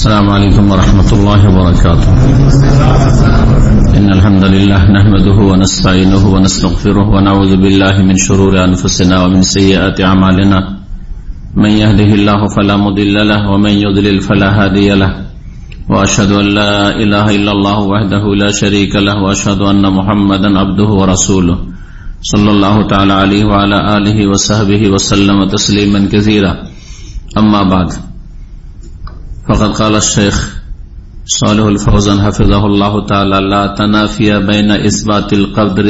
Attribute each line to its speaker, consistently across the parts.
Speaker 1: السلام عليكم ورحمة الله وبركاته. إن الحمد لله نحمده ونستعينه ونستغفره ونعوذ بالله من شرور أنفسنا ومن سيئات أعمالنا. من يهده الله فلا مضل له ومن يضلل فلا هادي له. وأشهد أن لا إله إلا الله وحده لا شريك له وأشهد أن محمدا عبده ورسوله. صلى الله تعالى عليه وعلى آله وصحبه وسلم تسليما كثيرا. أما بعد. فقد قال الشيخ صالح الفوزان حفظه الله تعالى لا تنافي بين إثبات القدر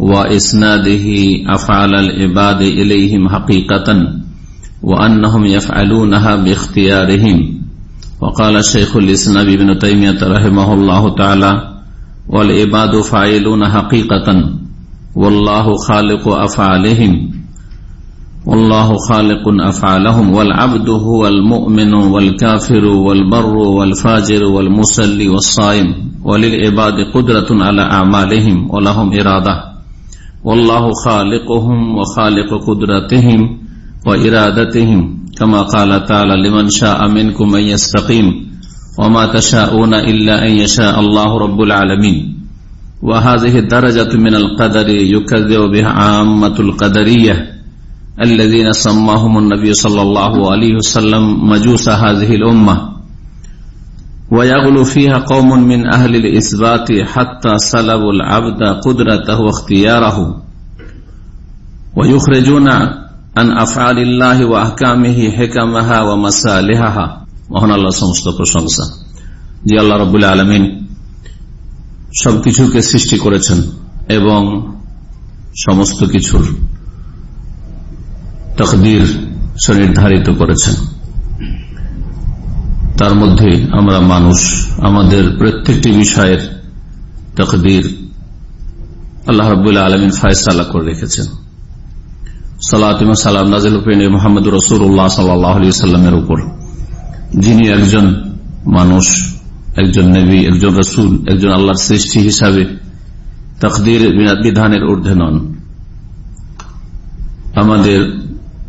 Speaker 1: وإسناده أفعال العباد إليهم حقيقة وأنهم يفعلونها باختيارهم. وقال الشيخ الإسلام ابن تيمية رحمه الله تعالى والعباد فاعلون حقيقة والله خالق أفعالهم والله خالق أفعالهم والعبد هو المؤمن والكافر والبر والفاجر والمسلي والصائم وللعباد قدرة على أعمالهم ولهم إرادة. والله خالقهم وخالق قدرتهم وإرادتهم كما قال تعالى لمن شاء منكم أن يستقيم وما تشاءون إلا أن يشاء الله رب العالمين. وهذه الدرجة من القدر يكذب بها عامة القدرية. الذين سماهم النبي صلى الله عليه وسلم مجوس هذه الأمة ويغلو فيها قوم من أهل الإثبات حتى سلبوا العبد قدرته واختياره ويخرجون عن أفعال الله وأحكامه حكمها ومسالحها মহান আল্লাহ সমস্ত প্রশংসা জি আল্লাহ রবুল আলমিন সবকিছুকে সৃষ্টি করেছেন এবং সমস্ত কিছুর তকদির সুনির্ধারিত করেছেন। তার মধ্যে আমরা মানুষ, আমাদের প্রত্যেকটি বিষয়ের তকদির আল্লাহ রবুল্লা আলমিন ফায়সালা করে রেখেছেন। সালাতিমা সালাম মোহাম্মদ রসুল্লাহ সাল্লামের উপর। যিনি একজন মানুষ, একজন নবী, একজন রসুল, একজন আল্লাহর সৃষ্টি হিসাবে তকদির বিধানের ঊর্ধ্বে নন। আমাদের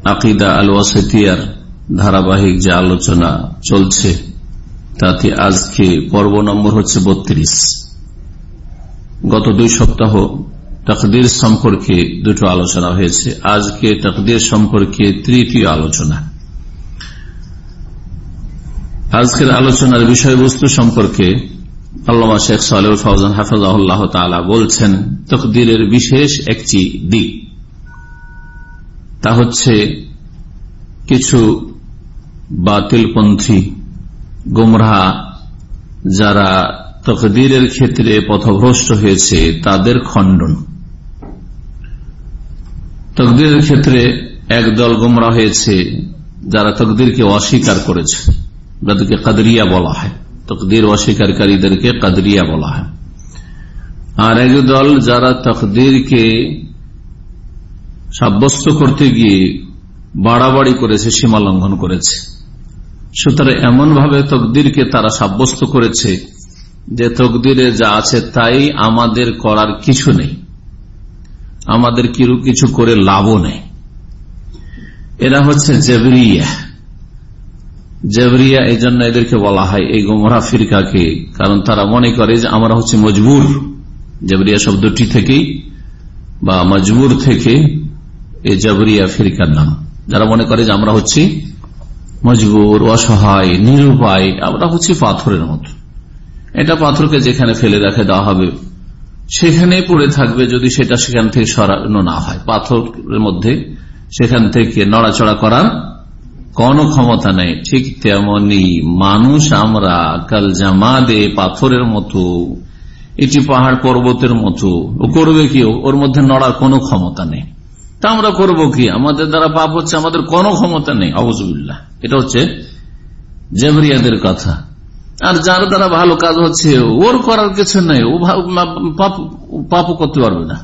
Speaker 1: আকিদা আল ওয়াসেতিয়ার ধারাবাহিক যে আলোচনা চলছে, তাতে আজকে পর্ব নম্বর হচ্ছে বত্রিশ। গত দুই সপ্তাহ তকদির সম্পর্কে দুটো আলোচনা হয়েছে। আজকে তকদির সম্পর্কে তৃতীয় আলোচনা। আজকের আলোচনার বিষয়বস্তু সম্পর্কে আল্লামা শেখ সালেহ ফৌজান হাফিজাহ তালা বলছেন, তকদিরের বিশেষ একটি দিক। তা হচ্ছে কিছু বাতিলপন্থী গুমরাহা যারা তকদিরের ক্ষেত্রে পথভ্রষ্ট হয়েছে, তাদের খণ্ডন। তকদিরের ক্ষেত্রে একদল গুমরা হয়েছে যারা তকদিরকে অস্বীকার করেছে। যাদেরকে কাদরিয়া বলা হয়। তকদির অস্বীকারীদেরকে কাদরিয়া বলা হয়। আর একদল যারা তকদিরকে সাব্যস্ত করতে গিয়ে বাড়াবাড়ি করেছে, সীমা লঙ্ঘন করেছে। সুতরাং এমন ভাবে তকদিরকে তারা সাব্যস্ত করেছে যে তকদিরে যা আছে তাই আমাদের করার কিছু নেই। আমাদের কিরু কিছু করে লাভও নেই। এরা হচ্ছে জেবরিয়া। জেবরিয়া এই জন্য এদেরকে বলা হয় এই গোমরা ফিরকাকে, কারণ তারা মনে করে যে আমরা হচ্ছে মজবুর। জেবরিয়া শব্দটি থেকেই বা মজবুর থেকে জবরিয়া ফিরকার নাম। যারা মনে করে যে আমরা হচ্ছি মজবুর, অসহায়, নিরুপায়, আমরা হচ্ছি পাথরের মতো। এটা পাথরকে যেখানে ফেলে রেখে দেওয়া হবে, সেখানে পড়ে থাকবে যদি সেটা সেখান থেকে সরানো না হয়। পাথরের মধ্যে সেখান থেকে নড়াচড়া করার কোন ক্ষমতা নেই। ঠিক তেমনি মানুষ আমরা কাল জামাদে পাথরের মতো, এটি পাহাড় পর্বতের মতো, ও করবে কি? ওর মধ্যে নড়ার কোনো ক্ষমতা নেই। তা আমরা করব কি? আমাদের দ্বারা পাপ হচ্ছে, আমাদের কোনো ক্ষমতা নেই আবজুবিল্লাহ এটা হচ্ছে জেবরিয়াদের কথা। আর যার দ্বারা ভালো কাজ হচ্ছে, ওর করার কিছু নেই, ও পাপ করতে পারবে না।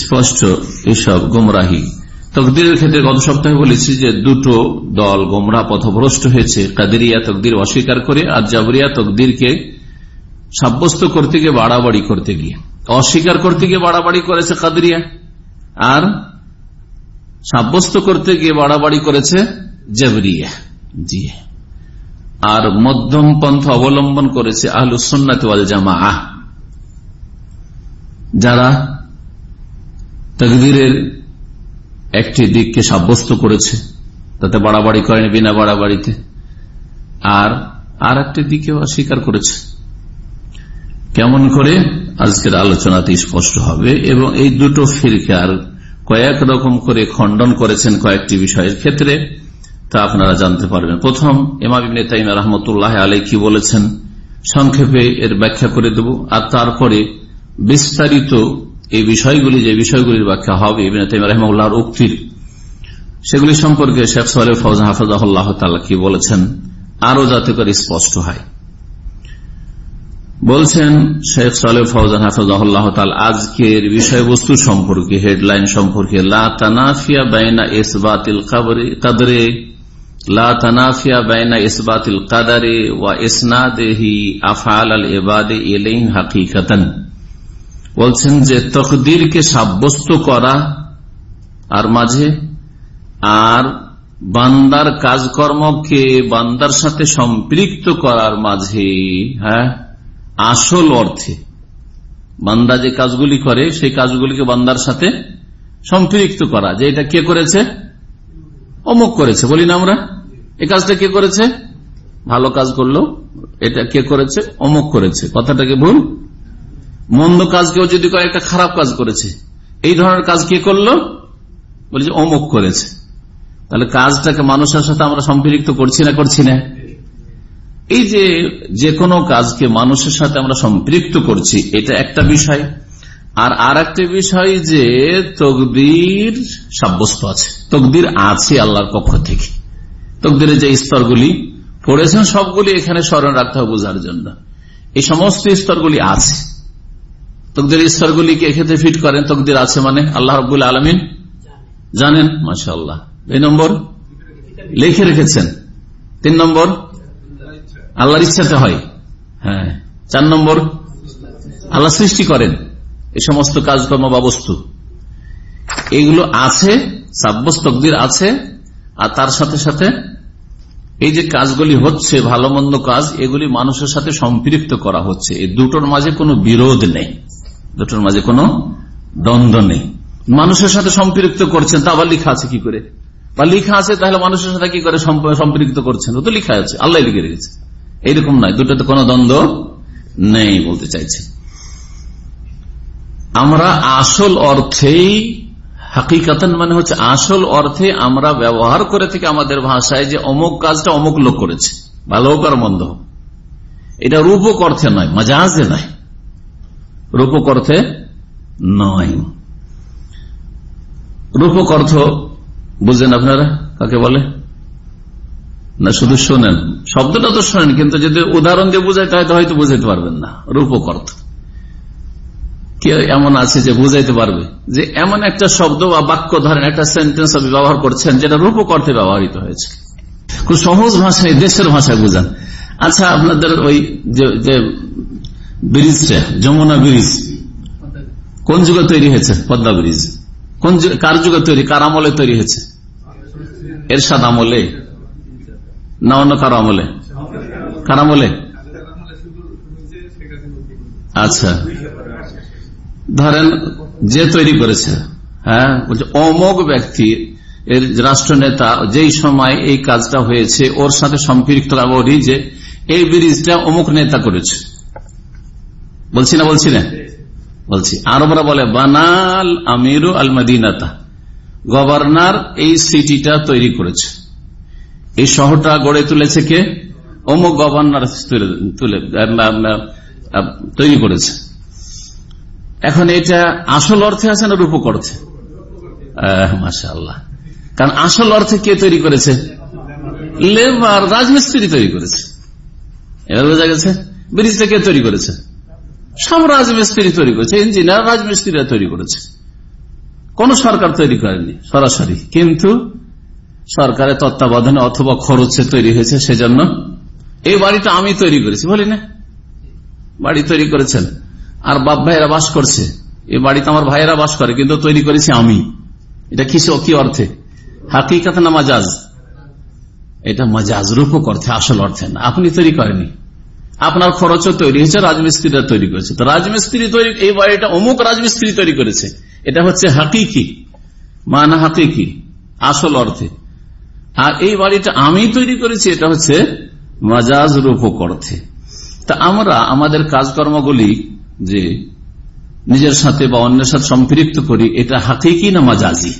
Speaker 1: স্পষ্ট এসব গোমরাহি। তকদিরের ক্ষেত্রে গত সপ্তাহে বলেছি যে দুটো দল গোমরা পথভ্রষ্ট হয়েছে, কাদেরিয়া তকদির অস্বীকার করে আর জাবরিয়া তকদিরকে সাব্যস্ত করতে গিয়ে বাড়াবাড়ি করতে গিয়ে। অস্বীকার করতে গিয়ে বাড়াবাড়ি করেছে কাদরিয়া। আর সাব্যস্ত করতে গিয়ে বাড়াবাড়ি করেছে জাবরিয়া। জি। আর মধ্যম পন্থ অবলম্বন করেছে আহলুসন্নাত জামা আহ যারা তকদিরের একটি দিককে সাব্যস্ত করেছে, তাতে বাড়াবাড়ি করেনি বিনা বাড়াবাড়িতে। আর আর একটি দিকে অস্বীকার করেছে। কেমন করে? আজকের আলোচনাতে স্পষ্ট হবে। এবং এই দুটো ফিরকার কয়েক রকম করে খণ্ডন করেছেন কয়েকটি বিষয়ের ক্ষেত্রে, তা আপনারা জানতে পারবেন। প্রথম এমাবিনে তাইমা রহমতুল্লাহ আলাই কি বলেছেন? সংক্ষেপে এর ব্যাখ্যা করে দেব। আর তারপরে বিস্তারিত এই বিষয়গুলি, যে বিষয়গুলির ব্যাখ্যা হবে ইবিন তাইমা রহমুল্লাহর উক্তির, সেগুলি সম্পর্কে শেখ সালে ফৌজ তাল্লাহ কি বলেছেন? আরও যাতে করে স্পষ্ট হয়। বলছেন শেখ সালে ফৌজান হাফাজাহ আজকের বিষয়বস্তু সম্পর্কে, হেডলাইন সম্পর্কে কাদরে ওয়া এবাদে বলছেন যে তকদিরকে সাব্যস্ত করা আর মাঝে আর বান্দার কাজকর্মকে বান্দার সাথে সম্পৃক্ত করার মাঝে হ্যাঁ আসল অর্থে। বান্দা যে কাজগুলি করে, সেই কাজগুলিকে বান্দার সাথে সম্পৃক্ত করা। যে এটা কে করেছে? অমুক করেছে। বলি না আমরা? এই কাজটা কে করেছে? ভালো কাজ করল, এটা কে করেছে? অমুক করেছে। কথাটাকে ভুল? মন্দ কাজ কেউ যদি করে একটা খারাপ কাজ করেছে। এই ধরনের কাজ কে করল? বলছে, অমুক করেছে। তাহলে কাজটাকে মানুষের সাথে আমরা সম্পৃক্ত করছি না করছি না। এই যে যে কোনো কাজকে মানুষের সাথে আমরা সম্পৃক্ত করছি, এটা একটা বিষয়। আর আর একটা বিষয় যে তকদির সাব্যস্ত আছে। তকদির আছে আল্লাহর পক্ষ থেকে। তকদিরের যে স্তরগুলি, পড়েছেন সবগুলি এখানে স্মরণ রাখতে হবে বোঝার জন্য। এই সমস্ত স্তরগুলি আছে। তকদির স্তরগুলিকে এক্ষেত্রে ফিট করেন? তকদির আছে মানে আল্লাহ রবুল আলমিন? জানেন। মাসা আল্লাহ এই নম্বর? লিখে রেখেছেন। তিন নম্বর? আল্লাহর ইচ্ছাতে হয়। হ্যাঁ। চার নম্বর, আল্লাহ সৃষ্টি করেন এই সমস্ত কাজকর্ম বা বস্তু। এগুলো আছে তকদির আছে, আর তার সাথে সাথে এই যে কাজগুলি হচ্ছে, ভালো মন্দ কাজ, এগুলি মানুষের সাথে সম্পৃক্ত করা হচ্ছে। এই দুটোর মাঝে কোনো বিরোধ নেই। দুটোর মাঝে কোনো দ্বন্দ্ব নেই। মানুষের সাথে সম্পৃক্ত করছেন, তা আবার লিখা আছে কি করে? বা লিখা আছে, তাহলে মানুষের সাথে কি করে সম্পৃক্ত করছেন? ও তো লিখা আছে, আল্লাহ লিখে রেখেছে। এইরকম নয় দুটোতে কোনো দ্বন্দ্ব নেই বলতে চাইছে। আমরা আসল অর্থেই হাকিকাতন মানে হচ্ছে আসল অর্থে আমরা ব্যবহার করে থেকে আমাদের ভাষায় যে অমুক কাজটা অমুক লোক করেছে, ভালো হোক আর মন্দ হোক। এটা রূপক অর্থে নয়, মাজাজে নয়। রূপক অর্থে নয়। রূপক অর্থ বুঝলেন আপনারা, কাকে বলে? না, শুধু শোনেন। শব্দটা তো শোনেন, কিন্তু যদি উদাহরণ দিয়ে বুঝাইতে হয় হয়তো বুঝাইতে পারবেন না। রূপক অর্থ। এমন আছে যে বুঝাইতে পারবে? যে এমন একটা শব্দ বা বাক্য, ধরেন একটা সেন্টেন্স আপনি ব্যবহার করছেন, যেটা রূপক অর্থে ব্যবহৃত হয়েছে। খুব সহজ ভাষায় দেশের ভাষায় বুঝান। আচ্ছা আপনাদের ওই যে ব্রিজটা, যমুনা ব্রিজ, কোন যুগে তৈরি হয়েছে? পদ্মা ব্রিজ। কোন কার যুগে তৈরি, কার আমলে তৈরি হয়েছে? এরশাদ আমলে। না অন্য কারও আমলে? কার আমলে? আচ্ছা। ধরেন, যে তৈরি করেছে হ্যাঁ বলছে অমোক ব্যক্তি, এর রাষ্ট্রনেতা যেই সময় এই কাজটা হয়েছে, ওর সাথে সম্পৃক্ত যে, এই ব্রিজটা অমুক নেতা করেছে। বলছি না বলছি না? বলছি। আরবরা বলে, বানাল আমির আল মদিনাতা গভর্নর এই সিটিটা তৈরি করেছে। এই শহরটা গড়ে তুলেছে কে? অমুক গভর্নর তুলে তৈরি করেছে। এখন এটা আসল অর্থে আছে না রূপক অর্থে? মাসা কারণ আসল অর্থে কে তৈরি করেছে? লেবার, রাজমিস্ত্রি তৈরি করেছে। এবার বোঝা গেছে, ব্রিজটা কে তৈরি করেছে? সব রাজমিস্ত্রি তৈরি করেছে, ইঞ্জিনিয়ার, রাজমিস্ত্রিরা তৈরি করেছে। কোন সরকার তৈরি করেনি, সরাসরি। কিন্তু সরকারের তত্ত্বাবধানে অথবা খরচে তৈরি হয়েছে সেজন্য এই বাড়িটা আমি তৈরি করেছি, বলি না? বাড়ি তৈরি করেছেন। আর বাপ ভাইয়েরা বাস করছে। এই বাড়িতে আমার ভাইয়েরা বাস করে, কিন্তু তৈরি করেছি আমি। এটা কি কি অর্থে? হাকিকাত না মাজাজ? এটা মাজাজ রূপক অর্থে, আসল অর্থে না। আপনি তৈরি করেনি আপনার খরচও তৈরি হয়েছে, রাজমিস্ত্রিরা তৈরি করেছে। তো রাজমিস্ত্রি তৈরি এই বাড়িটা অমুক রাজমিস্ত্রি তৈরি করেছে। এটা হচ্ছে হাকিকি। মানা হাকিকি। আসল অর্থে। আর এই বাড়িটা আমি তৈরি করেছি, এটা হচ্ছে মাজাজ রূপক অর্থে তা আমরা আমাদের কাজকর্মগুলি যে নিজের সাথে বা অন্যের সাথে সম্পৃক্ত করি, এটা হাকিকি না মাজাজি?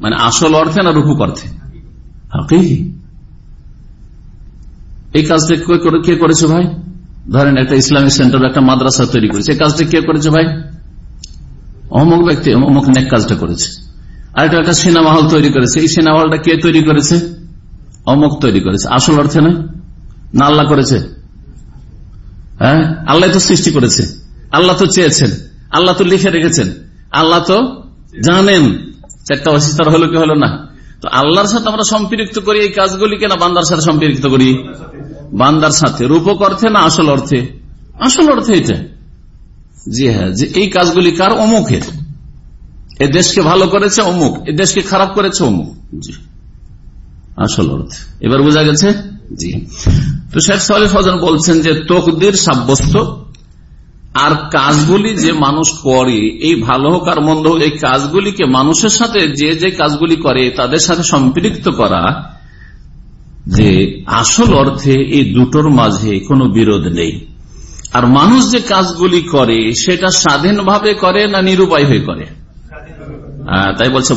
Speaker 1: মানে আসল অর্থে না রূপক অর্থে হাকিকি। এই কাজটা কে করেছে ভাই? ধরেন একটা ইসলামিক সেন্টার, একটা মাদ্রাসা তৈরি করেছে। এই কাজটা কে করেছে ভাই? অমুক ব্যক্তি, অমুক নেক কাজটা করেছে। আরেকটা একটা সিনেমা হল তৈরি করেছে। এই সিনেমা হলটা কে তৈরি করেছে? অমুক তৈরি করেছে। আসল অর্থে নয় না আল্লাহ করেছে? হ্যাঁ? আল্লাহ তো সৃষ্টি করেছে। আল্লাহ তো চেয়েছেন। আল্লাহ তো লিখে রেখেছেন। আল্লাহ তো জানেন। চারটা অসিস্তার হলো কি হলো না? তো আল্লাহর সাথে আমরা সম্পৃক্ত করি, এই কাজগুলিকে না বান্দার সাথে সম্পৃক্ত করি? বান্দার সাথে। রূপক অর্থে না আসল অর্থে? আসল অর্থে এটা। জি হ্যাঁ যে এই কাজগুলি কার? অমুকের। এ দেশকে ভালো করেছে অমুক, এ দেশকে খারাপ করেছে অমুক। জি। আসল অর্থে। এবার বোঝা গেছে? জি। তো শেখ সালে ফজন বলছেন যে তকদির সাব্যস্ত, আর কাজগুলি যে মানুষ করে, এই ভালো হোক আর মন্দ হোক, এই কাজগুলিকে মানুষের সাথে যে যে কাজগুলি করে, তাদের সাথে সম্পৃক্ত করা, যে আসল অর্থে এই দুটোর মাঝে কোনো বিরোধ নেই। আর মানুষ যে কাজগুলি করে, সেটা স্বাধীনভাবে করে না নিরুপায় হয়ে করে? তাই বলছে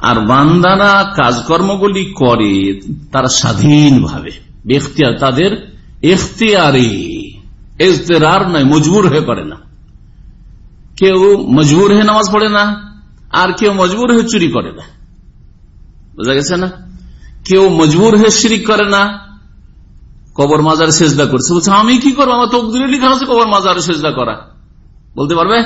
Speaker 1: আর বান্দারা কাজকর্মগুলি করে তারা স্বাধীনভাবে। বেখতিয়ার তাদের এখতিয়ারে। এজতেরার নয়, মজবুর হয়ে করে না। কেউ মজবুর হয়ে নামাজ পড়ে না, আর কেউ মজবুর হয়ে চুরি করে না। বোঝা গেছে না? কেউ মজবুর হয়ে শিরিক করে না, কবর মাজার সেজদা করছে। বলছে, আমি কি করব? আমার তো লিখা আছে কবর মাজার সেজদা করা। বলতে পারবে?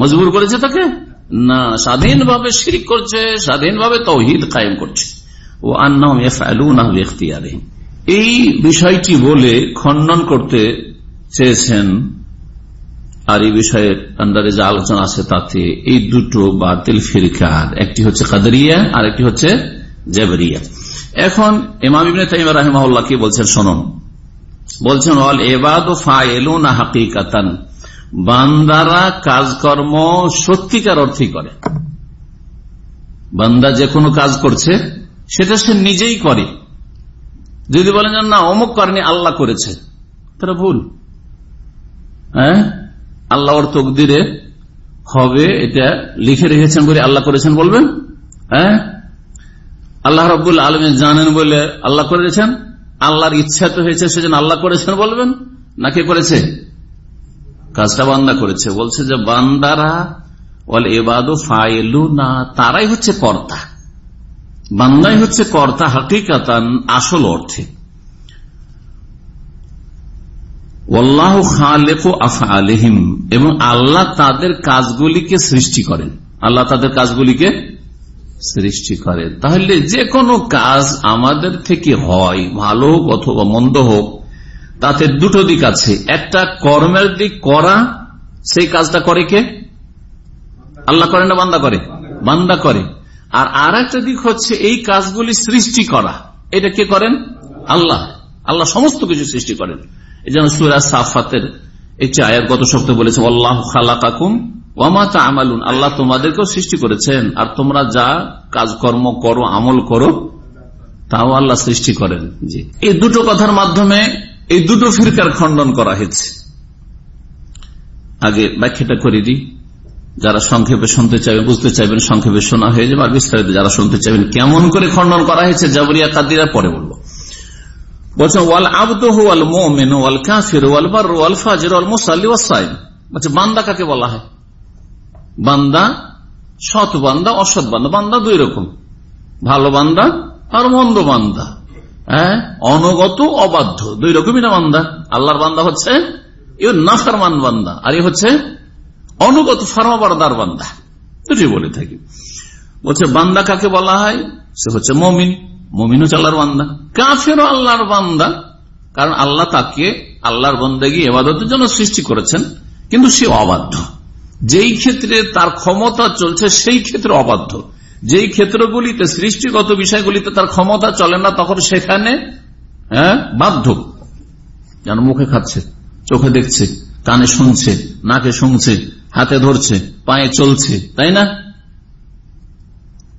Speaker 1: মজবুর করেছে তাকে? না, স্বাধীনভাবে শিরিক করছে, স্বাধীনভাবে তৌহিদ কায়েম করছে। ও আন্না এই বিষয়টি বলে খণ্ডন করতে চেয়েছেন আর এই বিষয়ের আন্ডারে যে আলোচনা আছে তাতে এই দুটো বাতিল ফিরকার, একটি হচ্ছে কাদরিয়া আর একটি হচ্ছে জেবরিয়া। এখন ইমাম ইবিন তাইমা রাহিমাহুল্লাহ কি বলছেন শোনন। বলছেন অল এবাদ ফায়েলুন হাকিকাতান। বান্দারা কাজকর্ম সত্যিকার অর্থই করে। বান্দা যে কোনো কাজ করছে, সেটা সে নিজেই করে। যদি বলেন না, অমুক করেনি, আল্লাহ করেছে। তারা ভুল। হ্যাঁ? আল্লাহ ওর তকদিরে হবে, এটা লিখে রেখেছেন বলে আল্লাহ করেছেন বলবেন? হ্যাঁ? আল্লাহ রব্বুল আলমী জানেন বলে আল্লাহ করেছেন? আল্লাহর ইচ্ছা তো হয়েছে সেজন্য আল্লাহ করেছেন বলবেন? না কে করেছে? কাজটা বান্দা করেছে। বলছে যে, বান্দারা বলে এবাদু ফাইলু না তারাই হচ্ছে কর্তা। বান্দাই হচ্ছে কর্তা হাকিকাতান আসল অর্থে। এবং আল্লাহ তাদের কাজগুলিকে সৃষ্টি করেন। আল্লাহ তাদের কাজগুলিকে সৃষ্টি করেন। তাহলে যে কোনো কাজ আমাদের থেকে হয়, ভালো হোক অথবা মন্দ হোক তাতে দুটো দিক আছে। একটা কর্মের দিক করা, সেই কাজটা করে কে? আল্লাহ করে না বান্দা করে? বান্দা করে। আর আর একটা দিক হচ্ছে এই কাজগুলি সৃষ্টি করা। এটা কে করেন? আল্লাহ। আল্লাহ সমস্ত কিছু সৃষ্টি করেন। এই জন্য সুরা সাফাতের একটি আয়াত গত সপ্তাহে বলেছে আল্লাহ খালাকাকুম ওয়ামাতা আমালুন আল্লাহ তোমাদেরকেও সৃষ্টি করেছেন। আর তোমরা যা কাজকর্ম করো, আমল করো, তাও আল্লাহ সৃষ্টি করেন। জি। এই দুটো কথার মাধ্যমে এই দুটো ফিরকার খণ্ডন করা হয়েছে। আগে ব্যাখ্যাটা করে দিই। যারা সংক্ষেপে শুনতে চাইবেন বুঝতে চাইবেন, সংক্ষেপে শোনা হয়ে যাবে, আর বিস্তারিত যারা শুনতে চাইবেন, কেমন করে খণ্ডন করা হয়েছে, জাবরিয়া কাদিরা পরে বলব। বলছেন, ওয়াল আবদু ওয়াল মোমেন, ওয়াল কাফির, ওয়াল বার ওয়াল ফাজির, ওয়াল মুসাল্লি ওয়াসাইম বলছে, বান্দা কাকে বলা হয়? বান্দা সৎ বান্দা, অসৎ বান্দা। বান্দা দুই রকম। ভালো বান্দা আর মন্দ বান্দা। হ্যাঁ? অনগত অবাধ্য। দুই রকমই না বান্দা? আল্লাহর বান্দা হচ্ছে নাফারমান বান্দা, আর হচ্ছে অনুগত ফার্মাবারদার বান্দা। দুটি বলে থাকি। বলছে, বান্দা কাকে বলা হয়? সে হচ্ছে মমিন। মমিন হচ্ছে আল্লাহর বান্দা। কাফেরও আল্লাহর বান্দা। কারণ আল্লাহ তাকে আল্লাহর বন্দাগি এবাদতের জন্য সৃষ্টি করেছেন, কিন্তু সে অবাধ্য। যেই ক্ষেত্রে তার ক্ষমতা চলছে, সেই ক্ষেত্রে অবাধ্য। যেই ক্ষেত্রগুলিতে সৃষ্টিগত বিষয়গুলিতে তার ক্ষমতা চলে না তখন সেখানে হ্যাঁ বাধ্য। যেন মুখে খাচ্ছে চোখে দেখছে কানে শুনছে নাকে শুনছে হাতে ধরছে পায়ে চলছে তাই না?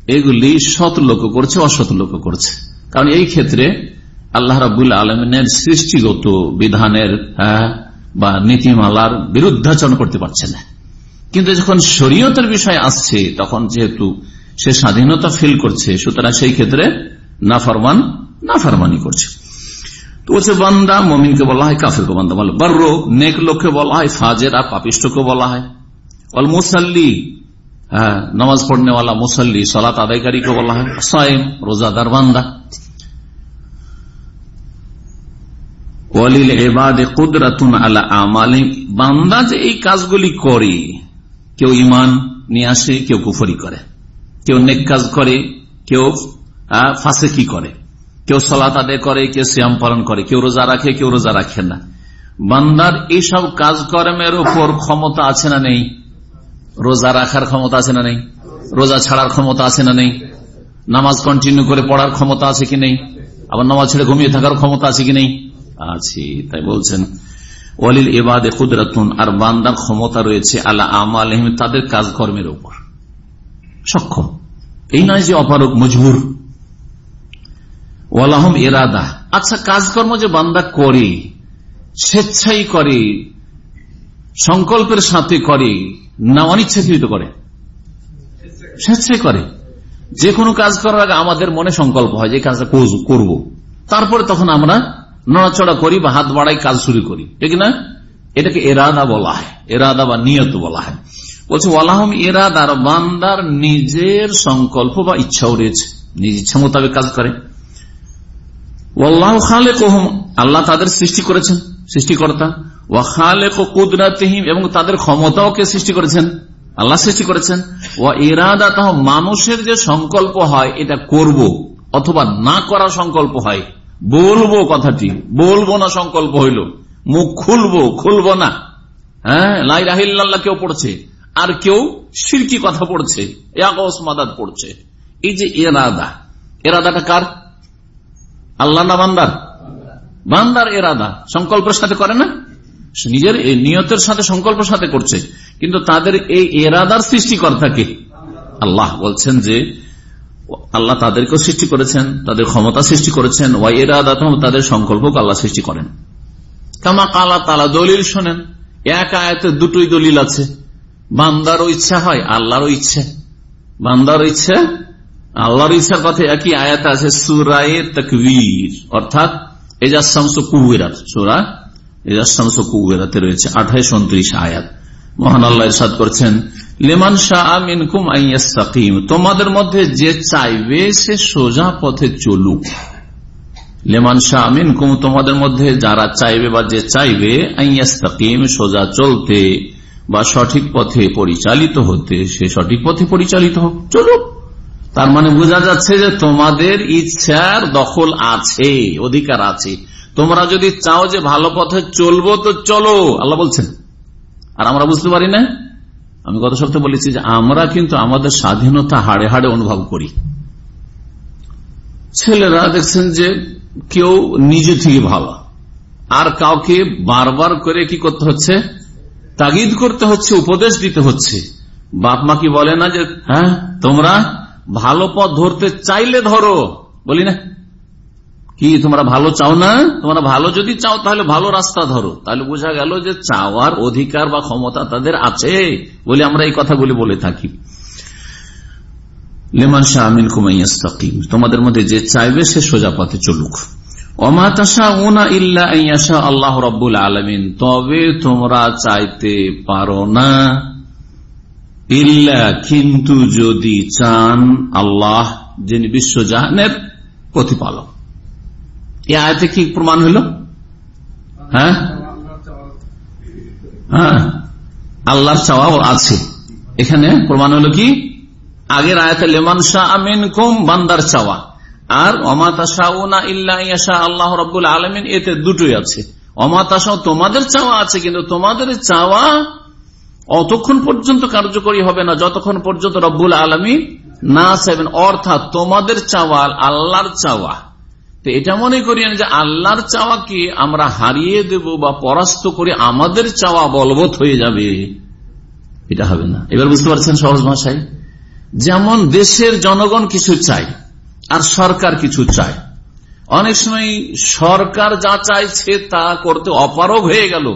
Speaker 1: এগুলি সৎ লোক করছে অসৎ লোক করছে। কারণ এই ক্ষেত্রে আল্লাহ রাবুল আলমিনের সৃষ্টিগত বিধানের হ্যাঁ, বা নীতিমালার বিরুদ্ধাচরণ করতে পারছে না। কিন্তু যখন শরীয়তের বিষয় আসছে তখন যেহেতু সে স্বাধীনতা ফিল করছে, সুতরাং সেই ক্ষেত্রে নাফরমান নাফরমানি করছে। তো বলছে, বান্দা, মমিনকে বলা হয় কাফেরকে বান্দা বলে, বর্র, নেক লোককে বলা হয়, ফাজের আর পাপিষ্টকে বলা হয়। অল মুসাল্লি হ্যাঁ নামাজ পড়নেওয়ালা মুসল্লি, সলাত আদায়কারীকে বলা হয়। সাইম, রোজাদার বান্দা। বান্দা যে এই কাজগুলি করে, কেউ ইমান নিয়ে আসে, কেউ কুফরি করে। কেউ নেক কাজ করে, কেউ ফাঁসে কি করে। কেউ সলাত আদায় করে, কেউ শ্যাম পালন করে। কেউ রোজা রাখে, কেউ রোজা রাখে না। বান্দার এইসব কাজকর্মের উপর ক্ষমতা আছে না নেই? রোজা রাখার ক্ষমতা আছে না নেই? রোজা ছাড়ার ক্ষমতা আছে না নেই? নামাজ কন্টিনিউ করে পড়ার ক্ষমতা আছে কি নেই? আবার নামাজ ছেড়ে ঘুমিয়ে থাকার ক্ষমতা আছে কি নেই? আছে, তাই বলছেন। ওয়ালিল এবাদে কুদরাতুন, আর বান্দার ক্ষমতা রয়েছে আল্লাহ আমাল তাদের কাজকর্মের উপর। সক্ষম। এই নয় যে অপারক মজবুর। ওয়ালাহম এরাদা আচ্ছা কাজকর্ম যে বান্দা করে, স্বেচ্ছাই করে, সংকল্পের সাথে করে, না অনিচ্ছাকৃত করে? স্বেচ্ছাই করে। যে কোনো কাজ করার আগে আমাদের মনে সংকল্প হয় যে কাজটা করব। তারপরে তখন আমরা নড়াচড়া করি বা হাত বাড়াই কাজ শুরু করি। ঠিক না? এটাকে এরাদা বলা হয়। এরাদা বা নিয়ত বলা হয়। বলছে, ওয়ালাহম এরাদার বান্দার নিজের সংকল্প বা ইচ্ছাও রয়েছে। নিজ ইচ্ছা মোতাবেক কাজ করে। আল্লাহ তাদের সৃষ্টি করেছেন, সৃষ্টিকর্তা। ও খালে এবং তাদের ক্ষমতাও কে সৃষ্টি করেছেন? আল্লাহ সৃষ্টি করেছেন। ও ইরাদা তাহ মানুষের যে সংকল্প হয়, এটা করব অথবা না করা সংকল্প হয়। বলব কথাটি, বলব না সংকল্প হইল। মুখ খুলবো খুলবো না। হ্যাঁ লাই রাহিল্লাহ কেউ পড়ছে। আর কেউ সিরকি কথা পড়ছে মাদাদ পড়ছে। এই যে এরাদা, এরাদাটা কার? আল্লাহ না বান্দার? বান্দার এরাদা। সংকল্পের সাথে করে না? নিজের নিয়তের সাথে, সংকল্পের সাথে করছে। কিন্তু তাদের এই এরাদার সৃষ্টিকর্তাকে আল্লাহ বলছেন যে, আল্লাহ তাদেরকেও সৃষ্টি করেছেন, তাদের ক্ষমতা সৃষ্টি করেছেন। ওয়াই এরাদা তাদের সংকল্প আল্লাহ সৃষ্টি করেন। কামা কালা তালা দলিল শোনেন। এক আয়তে দুটোই দলিল আছে। বান্দারও ইচ্ছা হয়, আল্লাহরও ইচ্ছে। বান্দারও ইচ্ছে, আল্লাহর ইচ্ছার কথা একই আয়াত আছে, সুরায় তকবীর। অর্থাৎ এজাসমস কুবেরাত সুরা এজাসমস কুবেরাতে রয়েছে, আঠাইশ উনত্রিশ আয়াত। মহান আল্লাহ ইরশাদ করছেন, লেমান শাহ তোমাদের মধ্যে যে চাইবে, সে সোজা পথে চলুক। লেমান শাহ তোমাদের মধ্যে যারা চাইবে বা যে চাইবে সোজা চলতে। বা সঠিক পথে পরিচালিত হতে সে সঠিক পথে পরিচালিত হোক। চলুক তার মানে বোঝা যাচ্ছে যে তোমাদের ইচ্ছার দখল আছে, অধিকার আছে। তোমরা যদি চাও যে ভালো পথে চলবো, তো চলো, আল্লাহ বলছেন। আর আমরা বুঝতে পারি না? আমি গত সপ্তাহে বলেছি যে আমরা কিন্তু আমাদের স্বাধীনতা হাড়ে হাড়ে অনুভব করি। ছেলেরা দেখছেন যে কেউ নিজে থেকে ভালো। আর কাউকে বারবার করে কি করতে হচ্ছে? তাগিদ করতে হচ্ছে, উপদেশ দিতে হচ্ছে। বাপ মা কি বলে না যে হ্যাঁ তোমরা ভালো পথ ধরতে চাইলে ধরো। বলি না। কি, তোমরা ভালো চাও না? তোমরা ভালো যদি চাও, তাহলে ভালো রাস্তা ধরো। তাহলে বোঝা গেল যে চাওয়ার অধিকার বা ক্ষমতা তাদের আছে বলে আমরা এই কথাগুলি বলে থাকি। লেমান শাহ আমিন কুমাইয়াস্তাকিম তোমাদের মধ্যে যে চাইবে, সে সোজা পথে চলুক। আল্লাহ রব্বুল আলমিন। তবে তোমরা চাইতে পারো না, ইল্লা কিন্তু যদি চান আল্লাহ, যিনি বিশ্বজাহানের প্রতিপালক। এ আয়তে কি প্রমাণ হইল হ্যাঁ? হ্যাঁ। আল্লাহর চাওয়াও আছে। এখানে প্রমাণ হলো কি? আগের আয়াতে লেমান শাহ আমিন কুম বান্দার চাওয়া। আর অমাতাশাউনা ইল্লা ইয়াশা, আল্লাহ রব্বুল আলমিন এতে দুটোই আছে। অমাতাশাও তোমাদের চাওয়া আছে, কিন্তু তোমাদের চাওয়া অতক্ষণ পর্যন্ত কার্যকরী হবে না, যতক্ষণ পর্যন্ত রব্বুল আলমী না চাইবেন। অর্থাৎ তোমাদের চাওয়া আল্লাহর চাওয়া। তো এটা মনে করি যে আল্লাহর চাওয়া কি আমরা হারিয়ে দেব বা পরাস্ত করে আমাদের চাওয়া বলবৎ হয়ে যাবে। এটা হবে না। এবার বুঝতে পারছেন সহজ ভাষায়? যেমন দেশের জনগণ কিছু চাই আর সরকার কিছু চায়। অনেক সময় সরকার যা চাইছে তা করতে অপারগ হয়ে গেল।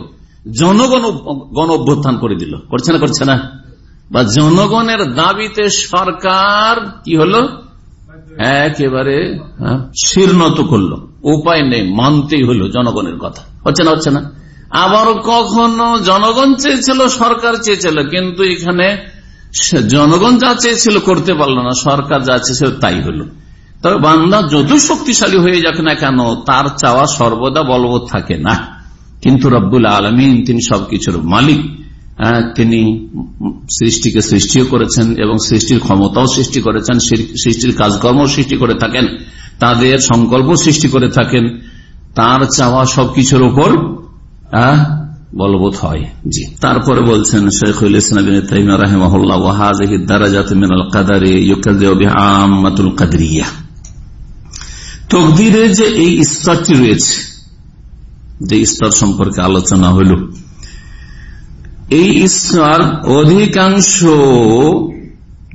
Speaker 1: জনগণ গণ অভ্যুত্থান করে দিল। করছে না করছে না? বা জনগণের দাবিতে সরকার কি হলো? একেবারে শীর্ণত করল। উপায় নেই, মানতেই হলো জনগণের কথা। হচ্ছে না হচ্ছে না? আবার কখনো জনগণ চেয়েছিল, সরকার চেয়েছিল, কিন্তু এখানে জনগণ যা চেয়েছিল করতে পারল না, সরকার যা চেয়েছিল তাই হলো। তবে বান্দা যত শক্তিশালী হয়ে যাক না কেন, তার চাওয়া সর্বদা বলবৎ থাকে না। কিন্তু রব্বুল আলমিন তিনি সবকিছুর মালিক। তিনি সৃষ্টিকে সৃষ্টিও করেছেন এবং সৃষ্টির ক্ষমতাও সৃষ্টি করেছেন সৃষ্টির কাজকর্ম সৃষ্টি করে থাকেন, তাদের সংকল্প সৃষ্টি করে থাকেন। তার চাওয়া সবকিছুর উপর বলবৎ হয়। জি। তারপরে বলছেন শেখুল ইসলাম রাহেমাহুল্লাহ দারাজাত মিনাল কাদারে আমাতুল কাদরিয়া। তকদিরে যে এই স্তরটি রয়েছে, যে স্তর সম্পর্কে আলোচনা হইল এই স্তর অধিকাংশ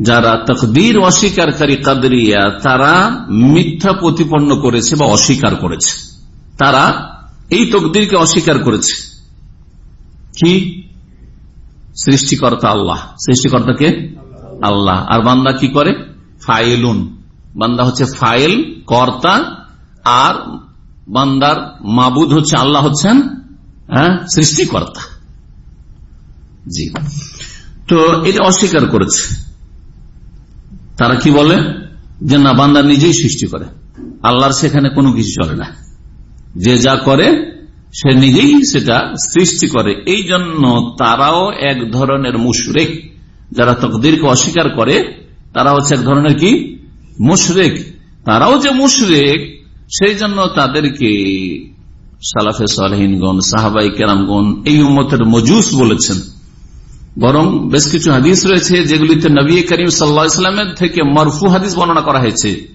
Speaker 1: যারা তকদির অস্বীকারী কাদরিয়া, তারা মিথ্যা প্রতিপন্ন করেছে বা অস্বীকার করেছে। তারা এই তকদিরকে অস্বীকার করেছে। কি? সৃষ্টিকর্তা আল্লাহ। সৃষ্টিকর্তাকে আল্লাহ। আর বান্দা কি করে? ফাইলুন। বান্দা হচ্ছে ফাইল, কর্তা, আর বান্দার মাবুদ হচ্ছে আল্লাহ হচ্ছেন হ্যাঁ সৃষ্টিকর্তা। জি। তো এটা অস্বীকার করেছে। তারা কি বলে? যে না, বান্দা নিজেই সৃষ্টি করে। আল্লাহর সেখানে কোনো কিছু চলে না। যে যা করে, সে নিজেই সেটা সৃষ্টি করে। এই জন্য তারাও এক ধরনের মুশরেক। যারা তকদিরকে অস্বীকার করে, তারা হচ্ছে এক ধরনের কি? মুশরেক, তারাও যে মুশরেক, সেই জন্য তাদেরকে সালাফে সালহিনগণ, সাহাবাই কেরামগণ এই উম্মতের মজুস বলেছেন। বরং বেশ কিছু হাদিস রয়েছে যেগুলিতে নবী করিম সাল্লা থেকে মরফু হাদিস বর্ণনা করা হয়েছে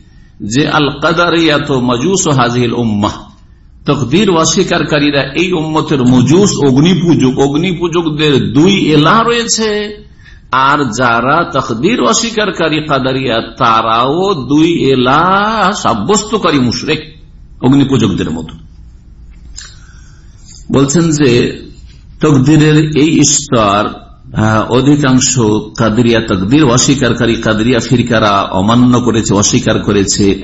Speaker 1: যে আল কাদার মজুস ও হাজিল উম্মাহ। তকদির অস্বীকারীরা এই উম্মতের মজুস, অগ্নিপূজক, অগ্নিপূজকদের দুই এলা রয়েছে। আর যারা তকদির অস্বীকারী কাদারিয়া তারাও দুই এলা সাব্যস্তকারী মুশরেক, অগ্নিপূজকদের মতো। বলছেন যে, তকদিরের এই স্তর অধিকাংশ কাদরিয়া তকদির অস্বীকারী কাদরিয়া ফিরকারা অমান্য করেছে, অস্বীকার করেছে।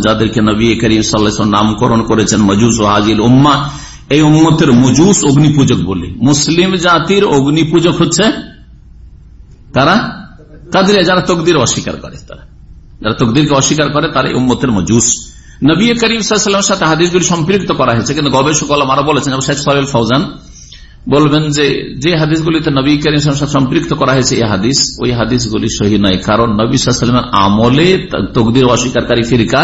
Speaker 1: যাদেরকে নবী করিম সাল্লাহ নামকরণ করেছেন মজুস ও হাজিল উম্মা এই উম্মতের মজুস অগ্নিপূজক বলে। মুসলিম জাতির অগ্নিপূজক হচ্ছে তারা কাদরিয়া যারা তকদির অস্বীকার করে তারা। যারা তকদিরকে অস্বীকার করে, তারা উম্মতের মজুস। নবী করিম সাল্লামের সাথে হাদিসগুলি সম্পৃক্ত করা হয়েছে, কিন্তু গবেষক আরও বলেছেন শেখ সরেল ফৌজান বলবেন যে যে হাদিসগুলিতে নবী করিম সম্পৃক্ত করা হয়েছে, এই হাদিস, ওই হাদিসগুলি সহি নয়, কারণ নবী সাল্লামের আমলে তকদির অস্বীকারী ফিরিকা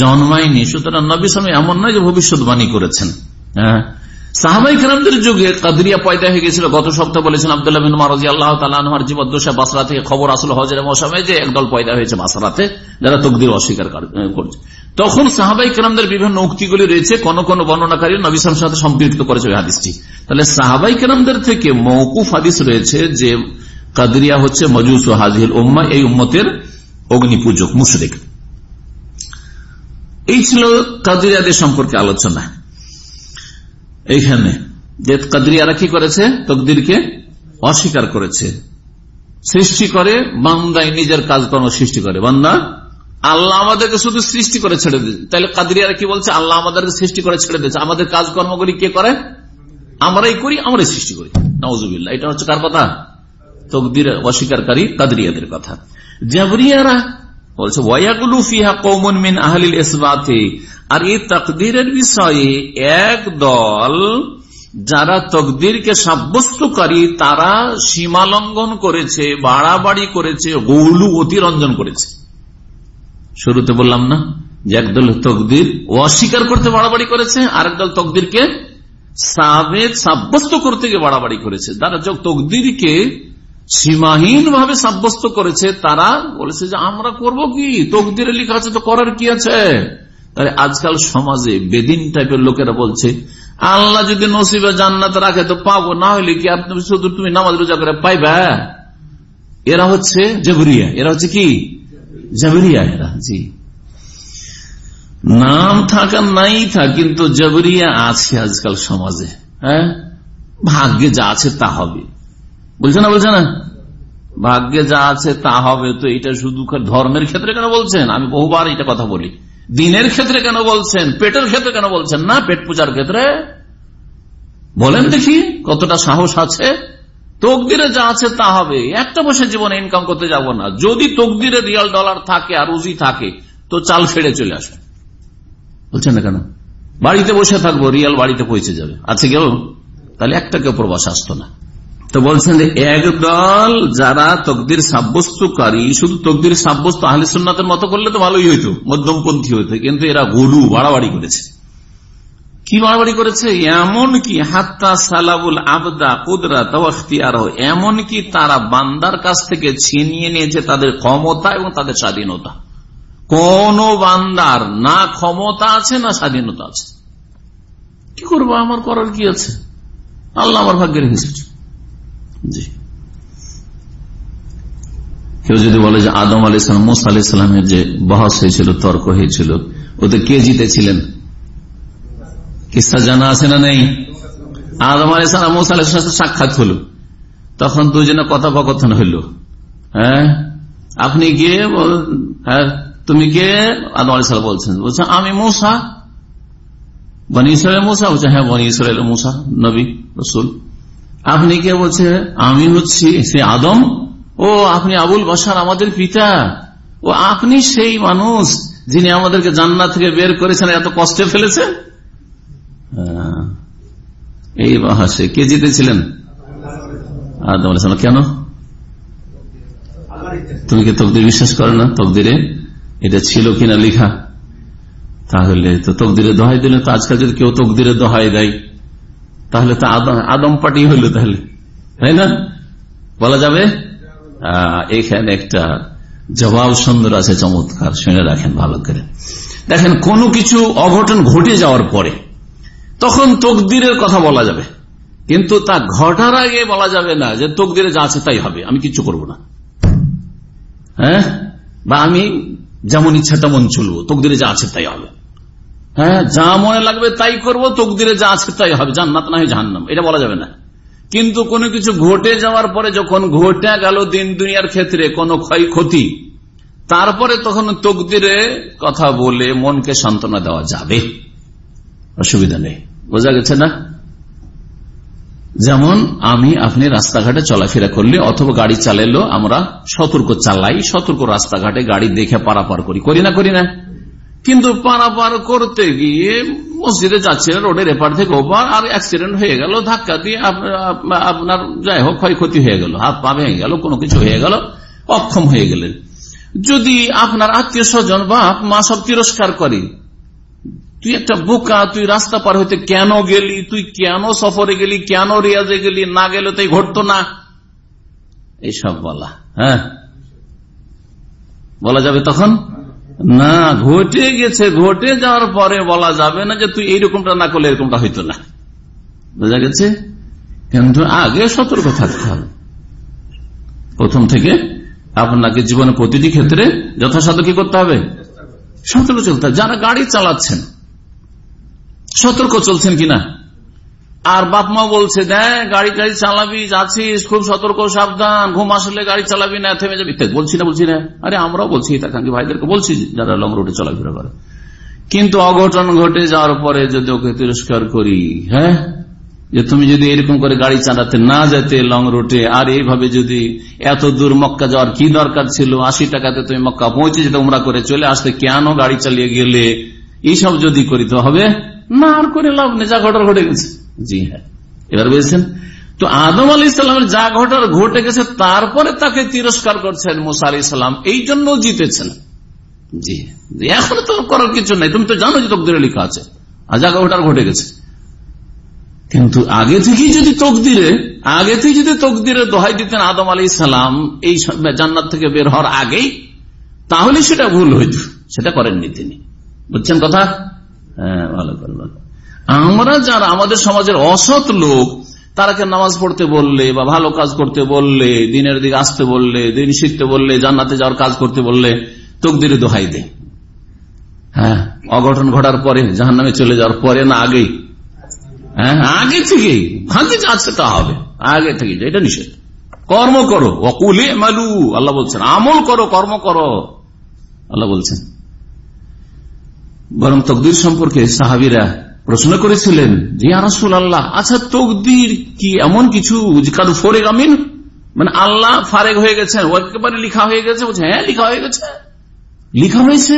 Speaker 1: জন্মায়নি। সুতরাং নবী সালাম এমন নয় যে ভবিষ্যৎবাণী করেছেন। সাহাবাই খারামদের যুগে কাদরিয়া পয়দা হয়ে গেছিল। গত সপ্তাহ বলেছেন আবদুল্লাহ মারাজি আল্লাহ জীবদ্দশা বাসরা থেকে খবর আসলো হজের যে একদল পয়দা হয়েছে বাসরাতে, যারা তকদির অস্বীকার করছে। তখন সাহাবাই বিভিন্ন উক্তিগুলি রয়েছে, কোন কোন বর্ণনাকারী নবিসাম সাথে সম্পৃক্ত করেছে ওই হাদিসটি। তাহলে সাহাবাই কেরামদের থেকে মৌকুফ হাদিস রয়েছে যে কাদরিয়া হচ্ছে মজুস ও হাজির উম্মা, এই উম্মতের অগ্নিপূজক, মুশরিক। এই ছিল কাদরিয়াদের সম্পর্কে আলোচনা। এইখানে। যে কাদরিয়ারা কি করেছে? তকদিরকে অস্বীকার করেছে। সৃষ্টি করে, বান্দাই নিজের কাজকর্ম সৃষ্টি করে। বান্দা, আল্লাহ আমাদেরকে শুধু সৃষ্টি করে ছেড়ে দিয়েছে তাহলে কাদরিয়ারা কি বলছে? আল্লাহ আমাদেরকে সৃষ্টি করে ছেড়ে দিয়েছে। আমাদের কাজকর্মগুলি কে করে? আমরাই করি, আমরাই সৃষ্টি করি। নওয়াজুবিল্লাহ এটা হচ্ছে কার কথা? তকদির অস্বীকারী কাদরিয়াদের কথা। জাবরিয়ারা বলছে ওয়াগুলু ফিহা কৌমন মিন আহলিল ইসবাতে। আর এই তকদিরের বিষয়ে এক দল যারা তকদিরকে সাব্যস্তকারী তারা সীমা লঙ্ঘন করেছে, বাড়াবাড়ি করেছে গৌলু অতিরঞ্জন করেছে। শুরুতে বললাম না যে একদল তকদির অস্বীকার করতে বাড়াবাড়ি করেছে, আর একদল তকদিরকে সাবেদ সাব্যস্ত করতে গিয়ে বাড়াবাড়ি করেছে। তারা তকদিরকে সীমাহীন ভাবে সাব্যস্ত করেছে, তারা বলেছে যে আমরা করব কি? তকদিরে লিখা আছে তো করার কি আছে? তাহলে আজকাল সমাজে বেদিন টাইপের লোকেরা বলছে, আল্লাহ যদি নসিবে জান্নাত রাখে তো পাবো, না হইলে কি আপনি শুধু তুমি নামাজ রোজা করে পাইবা এরা হচ্ছে জবরিয়া। এরা হচ্ছে কি? জবরিয়া এরা, জি। নাম থাকা নাই থাক, কিন্তু জবরিয়া আছে আজকাল সমাজে হ্যাঁ? ভাগ্যে যা আছে তা হবে। বলছে না বলছে না? ভাগ্যে যা আছে তা হবে, তো এটা শুধু ধর্মের ক্ষেত্রে কেন বলছেন? আমি বহুবার এটা কথা বলি। দিনের ক্ষেত্রে কেন বলছেন? পেটের ক্ষেত্রে কেন বলছেন? না, পেট পূজার ক্ষেত্রে। বলেন দেখি, কতটা সাহস আছে। তকদিরে যা আছে তা হবে। একটা বসে জীবনে ইনকাম করতে যাব না। যদি তকদিরে রিয়াল ডলার থাকে আর রুজি থাকে, তো চাল ফেড়ে চলে আসে বলছেন না কেন? বাড়িতে বসে থাকব, রিয়াল বাড়িতে পৌঁছে যাবে। আছে কেউ? তাহলে একটা কেউ প্রবাস আসতো না। তো বলছেন যে একদল যারা তকদির সাব্যস্তকারী, শুধু তকদির সাব্যস্ত আহলে সুন্নাতের মতো করলে তো ভালোই হইতো, মধ্যমপন্থী হইতো, কিন্তু এরা গরু, বাড়াবাড়ি করেছে। কি বাড়াবাড়ি করেছে? এমন কি হাত্তা সালাবুল আবদা কুদরা তখতিয়ার এমন কি তারা বান্দার কাছ থেকে ছিনিয়ে নিয়েছে তাদের ক্ষমতা এবং তাদের স্বাধীনতা। কোন বান্দার না ক্ষমতা আছে, না স্বাধীনতা আছে। কি করব? আমার করার কি আছে? আল্লাহ আমার ভাগ্যের রেখেছে কেউ যদি বলে যে আদম আলি ইসলাম মোসা আলি ইসলামের যে বহস হয়েছিল, তর্ক হয়েছিল, ওতে কে জিতেছিলেন? কিসা জানা আছে না নেই? আদম আলি ইসলাম মোসা আলি সাথে সাক্ষাৎ হলো। তখন দুজনে কথোপকথন হইল হ্যাঁ? আপনি গিয়ে হ্যাঁ? তুমি কে? আদম আলি সাল্লাম বলছেন। বলছে, আমি মোসা। বনি ইসরায়েল মোসা? বলছে হ্যাঁ বনি ইসরায়েল মোসা, নবী, রসুল। আপনি কে বলছে? আমি হচ্ছি সে আদম। ও, আপনি আবুল বাসার আমাদের পিতা। ও, আপনি সেই মানুষ যিনি আমাদেরকে জান্নাত থেকে বের করেছেন, এত কষ্টে ফেলেছেন? এই বাহাসে কে জিতেছিলেন? আদম আলাইসালাম কেন? তুমি কি তকদির বিশ্বাস করো না? তকদিরে এটা ছিল কিনা লিখা? তাহলে তো তকদিরে দোহাই দিলে তো আজকাল যদি কেউ তকদিরে দোহাই দেয়। তাহলে তো আদম পাটি হইল তাহলে। তাই না? বলা যাবে? এখানে একটা জবাব সুন্দর আছে, চমৎকার। শুনে রাখেন ভালো করে। দেখেন, কোনো কিছু অঘটন ঘটে যাওয়ার পরে তখন তকদিরের কথা বলা যাবে। কিন্তু তা ঘটার আগে বলা যাবে না যে তকদিরে যা আছে তাই হবে। আমি কিচ্ছু করব না। হ্যাঁ? বা আমি যেমন ইচ্ছা তেমন চলবো। তকদিরে যা আছে তাই হবে। হ্যাঁ যা মনে লাগবে তাই করব, তকদিরে যা আছে তাই হবে। জান্নাত না জাহান্নাম, এটা বলা যাবে না। কিন্তু কোনো কিছু ঘটে যাওয়ার পরে যখন ঘটে গেল দিন দুনিয়ার ক্ষেত্রে কোনো ক্ষয়ক্ষতি, তারপরে তখন তকদিরে কথা বলে মনকে সান্ত্বনা দেওয়া যাবে। অসুবিধা নেই। বোঝা গেছে না? যেমন আমি আপনি রাস্তাঘাটে চলাফেরা করলে অথবা গাড়ি চালালো আমরা সতর্ক চালাই, সতর্ক রাস্তাঘাটে গাড়ি দেখে পারাপার করি। করি না করি না। কিন্তু পারাপার করতে গিয়ে মসজিদে যাচ্ছিলেন, রোডের এপার থেকে ওপার, আর অ্যাক্সিডেন্ট হয়ে গেল, ধাক্কা দিয়ে আপনার যাই হোক, ক্ষয়ক্ষতি হয়ে গেল, হাত পা ভেঙে গেল, কোনো কিছু হয়ে গেল, অক্ষম হয়ে গেলেন। যদি আপনার আত্মীয় স্বজন বা মা সব তিরস্কার করে, তুই একটা বোকা, তুই রাস্তা পার হইতে কেন গেলি, তুই কেন সফরে গেলি, কেন রিয়াজে গেলি, না গেলে তাই ঘটতো না? এইসব বলা হ্যাঁ? বলা যাবে তখন? না, ঘটে গেছে, ঘটে যাওয়ার পরে বলা যাবে না যে তুই এইরকমটা না করলে এরকমটা হইতো না। বোঝা গেছে? কিন্তু আগে সতর্ক থাকতে হবে। প্রথম থেকে আপনাকে জীবনে প্রতিটি ক্ষেত্রে যথাসাধ্য কি করতে হবে? সতর্ক চলতে যারা গাড়ি চালাচ্ছেন, সতর্ক চলছেন কিনা? আর বাপ মা বলছে, দেখ, গাড়ি গাড়ি চালাবি, যাচ্ছিস, খুব সতর্ক, সাবধান, ঘুম আসলে গাড়ি চালাবি না, থেমে যাবি। বলছি না বলছি না। আরে, আমরাও বলছি তাকাঙ্কি ভাইদেরকে বলছি যারা লং রুটে চলাফেরা করে। কিন্তু অঘটন ঘটে যাওয়ার পরে যদি ওকে তিরস্কার করি হ্যাঁ? যে তুমি যদি এরকম করে গাড়ি চালাতে না যেতে লং রুটে, আর এইভাবে যদি এত দূর মক্কা যাওয়ার কি দরকার ছিল? আশি টাকাতে তুমি মক্কা পৌঁছে যেতে, উমরা করে চলে আসতে, কেন গাড়ি চালিয়ে গেলে? এইসব যদি করিতে হবে? না, আর করে লাভ নেই, যা ঘটার ঘটে গেছে। জি। হ্যাঁ এবার বলছেন, তো আদম আলী ইসলামের যা ঘটার ঘটে গেছে, তারপরে তাকে তিরস্কার করছেন মুসা আলি ইসলাম এই জন্য জিতেছেন। জি। এখন তো করার কিছু নাই। তুমি তো জানো যে তকদিরে লেখা আছে। আর যা ঘটার ঘটে গেছে। কিন্তু আগে থেকেই যদি তকদিরে, আগে থেকে যদি তকদিরে দোহাই দিতেন আদম আলী ইসলাম এই জান্নাত থেকে বের হওয়ার আগেই, তাহলে সেটা ভুল হইত। সেটা করেননি তিনি। বুঝছেন কথা? হ্যাঁ ভালো করে ভালো আমরা যারা আমাদের সমাজের অসৎ লোক, তারাকে নামাজ পড়তে বললে বা ভালো কাজ করতে বললে, দিনের দিকে আসতে বললে, দিন শিখতে বললে, জান্নাতে যাওয়ার কাজ করতে বললে, তকদিরে দোহাই দে হ্যাঁ অঘটন ঘটার পরে জাহান নামে চলে যাওয়ার পরে না, আগেই। হ্যাঁ আগে থেকেই। ভাগ্যে যা আছে তা হবে। আগে থেকে এটা নিষেধ। কর্ম করো। অকুলে মালু আল্লাহ বলছেন, আমল করো, কর্ম করো। আল্লাহ বলছেন। বরং তকদির সম্পর্কে সাহাবিরা প্রশ্ন করেছিলেন যে আরসুল আল্লাহ আচ্ছা তকদির কি এমন কিছু? ফোরে গামিন মানে আল্লাহ ফারেক হয়ে গেছেন একেবারে লিখা হয়ে গেছে, বলছে হ্যাঁ লিখা হয়ে গেছে। লিখা হয়েছে?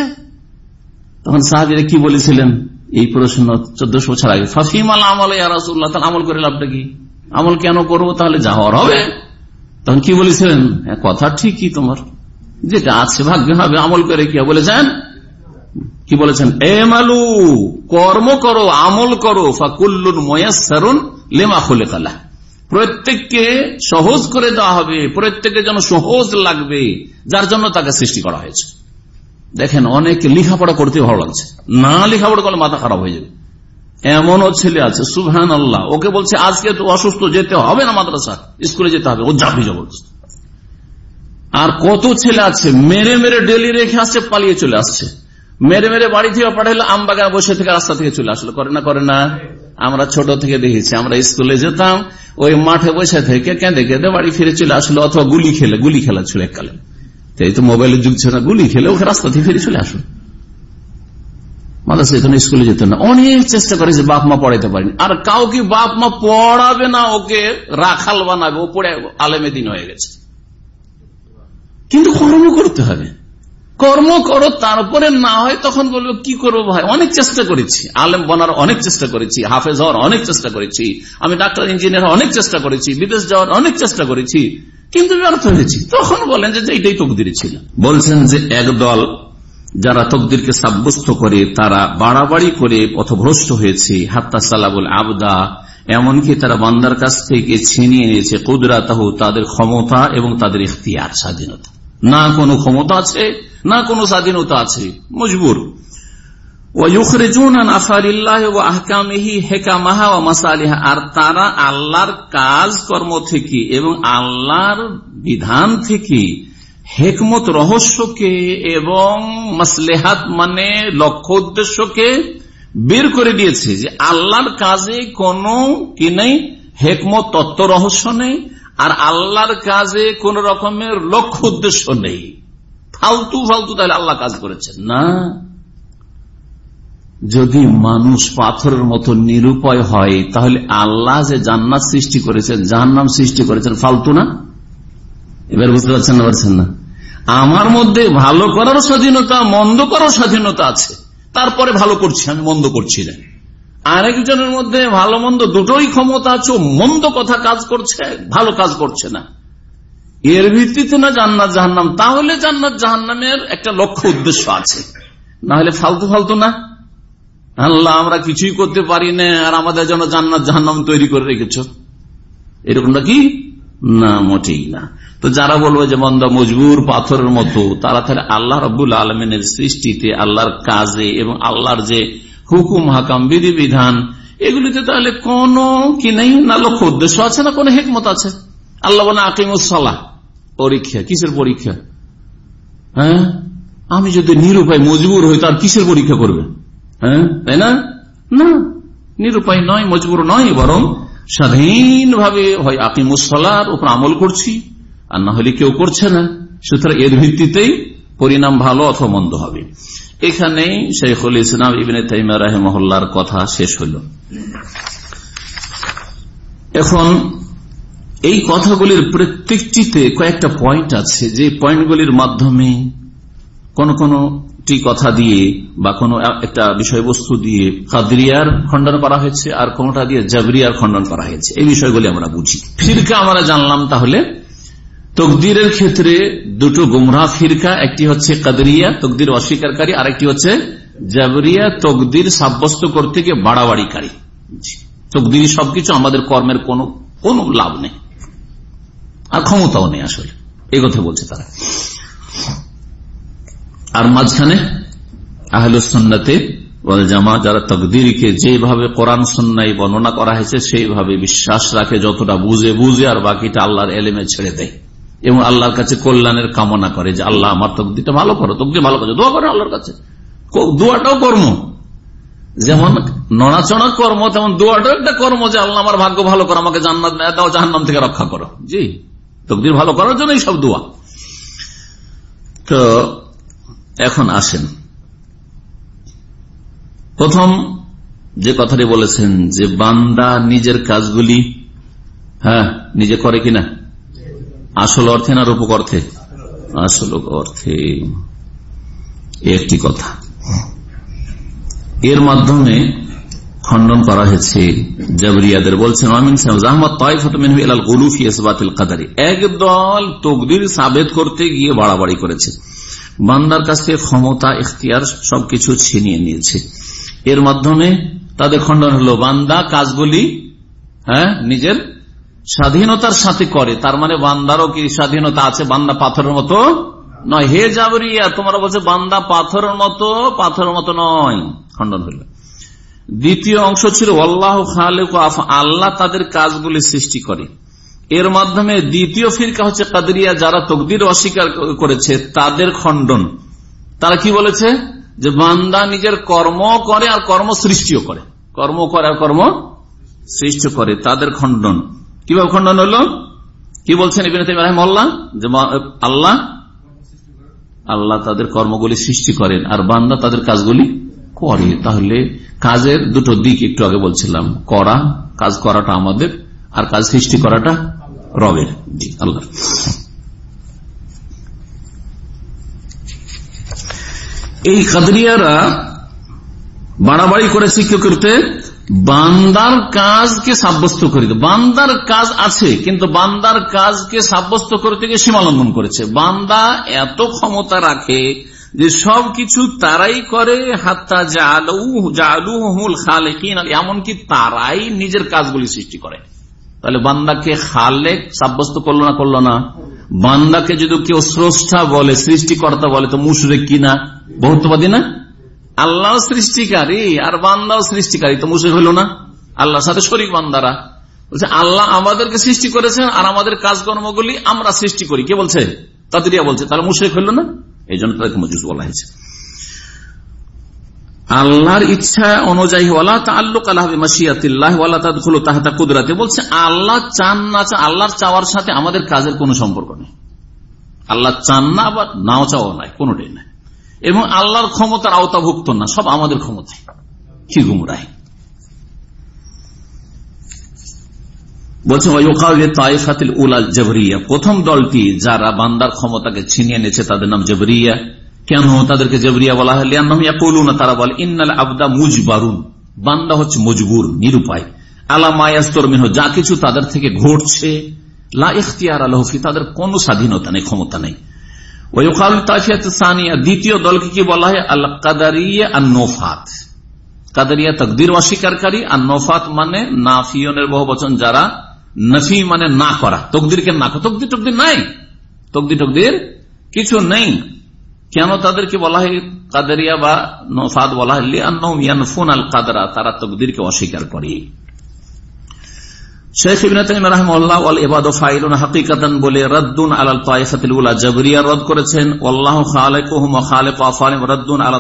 Speaker 1: তখন সাহাবিরা কি বলেছিলেন? এই প্রশ্ন চোদ্দশো বছর আগে ফাফিম আল্লাহ আমল আমল করে লাভটা কি? আমল কেন করব? তাহলে যা হওয়ার হবে। তখন কি বলেছিলেন? হ্যাঁ কথা ঠিকই তোমার, যেটা আছে ভাগ্য হবে, আমল করে কি বলে যান কি বলেছেন? এ মালু কর্ম করো, আমল করো, ফাকুল্লুন ময়াসারুন লেমা খুলে কালা প্রত্যেককে সহজ করে দেওয়া হবে প্রত্যেকের যেন সহজ লাগবে, যার জন্য তাকে সৃষ্টি করা হয়েছে। দেখেন, অনেক লেখাপড়া করতে ভালো লাগছে। না লেখাপড়া করলে মাথা খারাপ হয়ে যাবে। এমনও ছেলে আছে সুহান আল্লাহ ওকে বলছে, আজকে তো অসুস্থ যেতে হবে না মাদ্রাসা, স্কুলে যেতে হবে। ও যাবি জবরদস্ত আর কত ছেলে আছে, মেরে মেরে ডেলি রেখে আসছে, পালিয়ে চলে আসছে। মেরে মেরে বাড়ি থেকে পাঠাইলো, আম বাগান বসে থেকে রাস্তা থেকে চলে আসলো। করে না করে না। আমরা ছোট থেকে দেখেছি, আমরা স্কুলে যেতাম, ওই মাঠে বসে থেকে কেঁদে কেঁদে বাড়ি ফিরে চলে আসলো, অথবা গুলি খেলে, গুলি খেলা ছিল এককালে। এই তো মোবাইলের যুগ ছিল না, গুলি খেলে ওকে রাস্তা থেকে ফিরে চলে আসলো। স্কুলে যেত না। অনেক চেষ্টা করেছে, বাপ মা পড়াইতে পারেনি। আর কাউকে বাপ মা পড়াবে না, ওকে রাখাল বানাবে ও পড়ে আলেমে দিন হয়ে গেছে। কিন্তু কর্ম করতে হবে। কর্ম করো তারপরে না হয় তখন বলব, কি করব ভাই? অনেক চেষ্টা করেছি। আলেম বনার অনেক চেষ্টা করেছি, হাফেজ হওয়ার অনেক চেষ্টা করেছি, আমি ডাক্তার, ইঞ্জিনিয়ার অনেক চেষ্টা করেছি, বিদেশ যাওয়ার অনেক চেষ্টা করেছি, কিন্তু ব্যর্থ হয়েছি। তখন বলেন যে এইটাই তকদির ছিল। বলছেন যে একদল যারা তকদিরকে সাব্যস্ত করে, তারা বাড়াবাড়ি করে পথভ্রষ্ট হয়েছে। হাত্তা সালাবুল আবদা, এমনকি তারা বান্দার কাছ থেকে ছিনিয়ে নিয়েছে। কুদরাতাহ, তাদের ক্ষমতা এবং তাদের ইখতিয়ার, স্বাধীনতা। না কোনো ক্ষমতা আছে না কোনো স্বাধীনতা আছে। মজবুর। আর তারা আল্লাহর কাজ কর্ম থেকে এবং আল্লাহর বিধান থেকে হেকমত রহস্যকে এবং মাসলেহাত মানে লক্ষ্য উদ্দেশ্যকে বের করে দিয়েছে যে আল্লাহর কাজে কোনো কি নেই, হেকমত, তত্ত্ব রহস্য নেই, আর আল্লাহর কাজে কোন রকমের লক্ষ্য উদ্দেশ্য নেই। ফালতু ফালতু তাহলে আল্লাহ কাজ করেছেন। না। যদি মানুষ পাথরের মতো নিরুপায় হয়, তাহলে আল্লাহ যে জান্নাত সৃষ্টি করেছেন, জাহান্নাম সৃষ্টি করেছেন, ফালতু না? এবার বুঝতে পারছেন না পারছেন না? আমার মধ্যে ভালো করার স্বাধীনতা, মন্দ করার স্বাধীনতা আছে। তারপরে ভালো করছি, আমি মন্দ করছি না। আরেকজনের মধ্যে ভালো মন্দ, দুটোই ক্ষমতা আছে মন্দ কথা কাজ করছে, ভালো কাজ করছে না। এর ভিত্তিতে না জান্নাত জাহান্নাম, তাহলে জান্নাত জাহান্নামের একটা লক্ষ্য উদ্দেশ্য আছে। না হলে ফালতু ফালতু না? আল্লাহ, আমরা কিছুই করতে পারি না, আর আমাদের জন্য জান্নাত জাহান্নাম তৈরি করে রেখেছ। এরকমটা কি? না, মোটেই না। তো যারা বলব যে মন্দ মজবুর পাথরের মতো, তারা তাহলে আল্লাহ রবুল আলমিনের সৃষ্টিতে, আল্লাহর কাজে এবং আল্লাহর যে হুকুম, হাকাম বিধি বিধান এগুলিতে তাহলে কোন কি নেই? না, লক্ষ্য উদ্দেশ্য আছে না কোন হেকমত আছে? আল্লাহ বলে আকিমুসাল্লাহ পরীক্ষা, কিসের পরীক্ষা? হ্যাঁ? আমি যদি নিরুপায় মজবুর হই, তার কিসের পরীক্ষা করবে? হ্যাঁ? তাই না? না। নিরুপায় নয়, মজবুর নয়, বরং স্বাধীনভাবে হয় আকিমুসাল্লার উপর আমল করছি, আর না হলে কেউ করছে না। সুতরাং এর ভিত্তিতেই পরিণাম ভালো অথবা মন্দ হবে। এখানে শেখুল ইসলাম ইবিন তাইমা রাহেমহল্লার কথা শেষ হল। এখন এই কথাগুলির প্রত্যেকটিতে কয়েকটা পয়েন্ট আছে, যে পয়েন্টগুলির মাধ্যমে কোন কোনটি কথা দিয়ে বা কোন একটা বিষয়বস্তু দিয়ে কাদরিয়ার খণ্ডন করা হয়েছে আর কোনটা দিয়ে জাবরিয়ার খণ্ডন করা হয়েছে। এই বিষয়গুলি আমরা বুঝি। ফিরকা আমরা জানলাম তাহলে। তকদিরের ক্ষেত্রে দুটো গুমরা ফিরকা, একটি হচ্ছে কাদরিয়া, তকদির অস্বীকারী আর একটি হচ্ছে জাবরিয়া, তকদির সাব্যস্ত করতে গিয়ে বাড়াবাড়িকারী। তকদির সবকিছু আমাদের কর্মের কোন কোন লাভ নেই। আর ক্ষমতাও নেই আসলে। এই কথা বলছে তারা। আর মাঝখানে আহলুসন্নাতে জামা যারা তকদিরকে যেভাবে কোরআন সন্ন্যায় বর্ণনা করা হয়েছে, সেইভাবে বিশ্বাস রাখে, যতটা বুঝে বুঝে, আর বাকিটা আল্লাহর এলেমে ছেড়ে দেয়। এবং আল্লাহর কাছে কল্যাণের কামনা করে যে, আল্লাহ আমার তকদিটা ভালো করো তকদি ভালো করো, দোয়া করে আল্লাহর কাছে। দোয়াটাও কর্ম। যেমন নড়াচড়া কর্ম, তেমন দোয়াটাও একটা কর্ম যে, আল্লাহ আমার ভাগ্য ভালো করো, আমাকে জান্নাত, দাও জাহান্নাম থেকে রক্ষা করো। জি। তকদির ভালো করার জন্য সব দোয়া। তো এখন আসেন। প্রথম যে কথাটি বলেছেন যে বান্দা নিজের কাজগুলি হ্যাঁ নিজে করে কিনা? আসল অর্থে না রূপক অর্থে? আসল অর্থে। একটি কথা। এর মাধ্যমে খণ্ডন করা হয়েছে। জাবরিয়াদের বলছেন একদল তকদির সাবেদ করতে গিয়ে বাড়াবাড়ি করেছে। বান্দার কাছ থেকে ক্ষমতা, ইখতিয়ার সবকিছু ছিনিয়ে নিয়েছে। এর মাধ্যমে তাদের খণ্ডন হলো, বান্দা কাজগুলি হ্যাঁ নিজের স্বাধীনতার সাথে করে। তার মানে বান্দারও কি স্বাধীনতা আছে? বান্দা পাথরের মতো নয়। হে জাবরিয়া, তোমরা বলছে বান্দা পাথরের মতো পাথরের মতো নয়। খণ্ডন হইল দ্বিতীয় অংশ ছিল, আল্লাহ খালেক আল্লাহ তাদের কাজগুলি সৃষ্টি করে। এর মাধ্যমে দ্বিতীয় ফিরকা হচ্ছে কাদরিয়া, যারা তকদির অস্বীকার করেছে, তাদের খণ্ডন। তারা কি বলেছে? যে বান্দা নিজের কর্ম করে আর কর্ম সৃষ্টিও করে। কর্ম করে আর কর্ম সৃষ্টি করে, তাদের খণ্ডন। কীভাবে খণ্ডন হলো? কি বলছেন রহমল্লা যে আল্লাহ আল্লাহ তাদের কর্মগুলি সৃষ্টি করেন আর বান্দা তাদের কাজগুলি করে। তাহলে কাজের দুটো দিক একটু আগে বলছিলাম, করা, কাজ করাটা আমাদের, আর কাজ সৃষ্টি করাটা রবের। আল্লাহ। এই কাদরিয়ারা বাড়াবাড়ি করে শিক্ষক করতে বান্দার কাজকে সাব্যস্ত করে বান্দার কাজ আছে, কিন্তু বান্দার কাজকে সাব্যস্ত করতে গিয়ে সীমালঙ্ঘন করেছে। বান্দা এত ক্ষমতা রাখে যে সবকিছু তারাই করে, হাত্তা জালু খালেকিন এমনকি তারাই নিজের কাজগুলি সৃষ্টি করে। তাহলে বান্দাকে খালেক সাব্যস্ত করল না করল না? বান্দাকে যদি কেউ স্রষ্টা বলে, সৃষ্টিকর্তা বলে, তো মুশরেক কিনা বহুত্ববাদী না? আল্লাহ সৃষ্টিকারী, আর বান্দাও সৃষ্টিকারী, তো মুশরিক হইল না? আল্লাহর সাথে শরিক বান্দারা। বলছে, আল্লাহ আমাদেরকে সৃষ্টি করেছেন, আর আমাদের কাজকর্মগুলি আমরা সৃষ্টি করি। কে বলছে? তাদের বলছে। তাহলে মুশরিক হইল না? এই জন্য তাদেরকে মজুস বলা হয়েছে। আল্লাহর ইচ্ছা অনুযায়ী আল্লাহ তাহতা কুদরাতে। বলছে, আল্লাহ চান না চান আল্লাহর চাওয়ার সাথে আমাদের কাজের কোনো সম্পর্ক নেই। আল্লাহ চান না আবার নাও চাওয়া নাই, কোনটাই নাই। এবং আল্লাহর ক্ষমতার আওতাভুক্ত না, সব আমাদের ক্ষমতায়। কি গুমরাই বলছে প্রথম দলটি যারা বান্দার ক্ষমতাকে ছিনিয়ে নিয়েছে, তাদের নাম জবরিয়া। কেন তাদেরকে জবরিয়া বলা হয়? না তারা বলে, ইন্নাল আবদা মুজবারুন। বান্দা হচ্ছে মজবুর, নিরুপায়। আলা মায়াস্তর মিনহ, যা কিছু তাদের থেকে ঘটছে, লা ইখতিয়ার আলহফি তাদের কোন স্বাধীনতা নেই, ক্ষমতা নেই। দ্বিতীয় দলকে কি বলা হয়? আল কাদারিয়া নোফাত। কাদারিয়া তকদির অস্বীকারী আর নোফাত মানে নাফিয়নের বহু বচন যারা নফি মানে না করা। তকদিরকে না করা। তকদির টকদির নাই। তকদির টকদির কিছু নেই। কেন তাদেরকে বলা হয় কাদারিয়া বা নফাদ বলা হয়? আল কাদরা তারা তকদিরকে অস্বীকার করে। আল্লাহ রদ্দুন আলা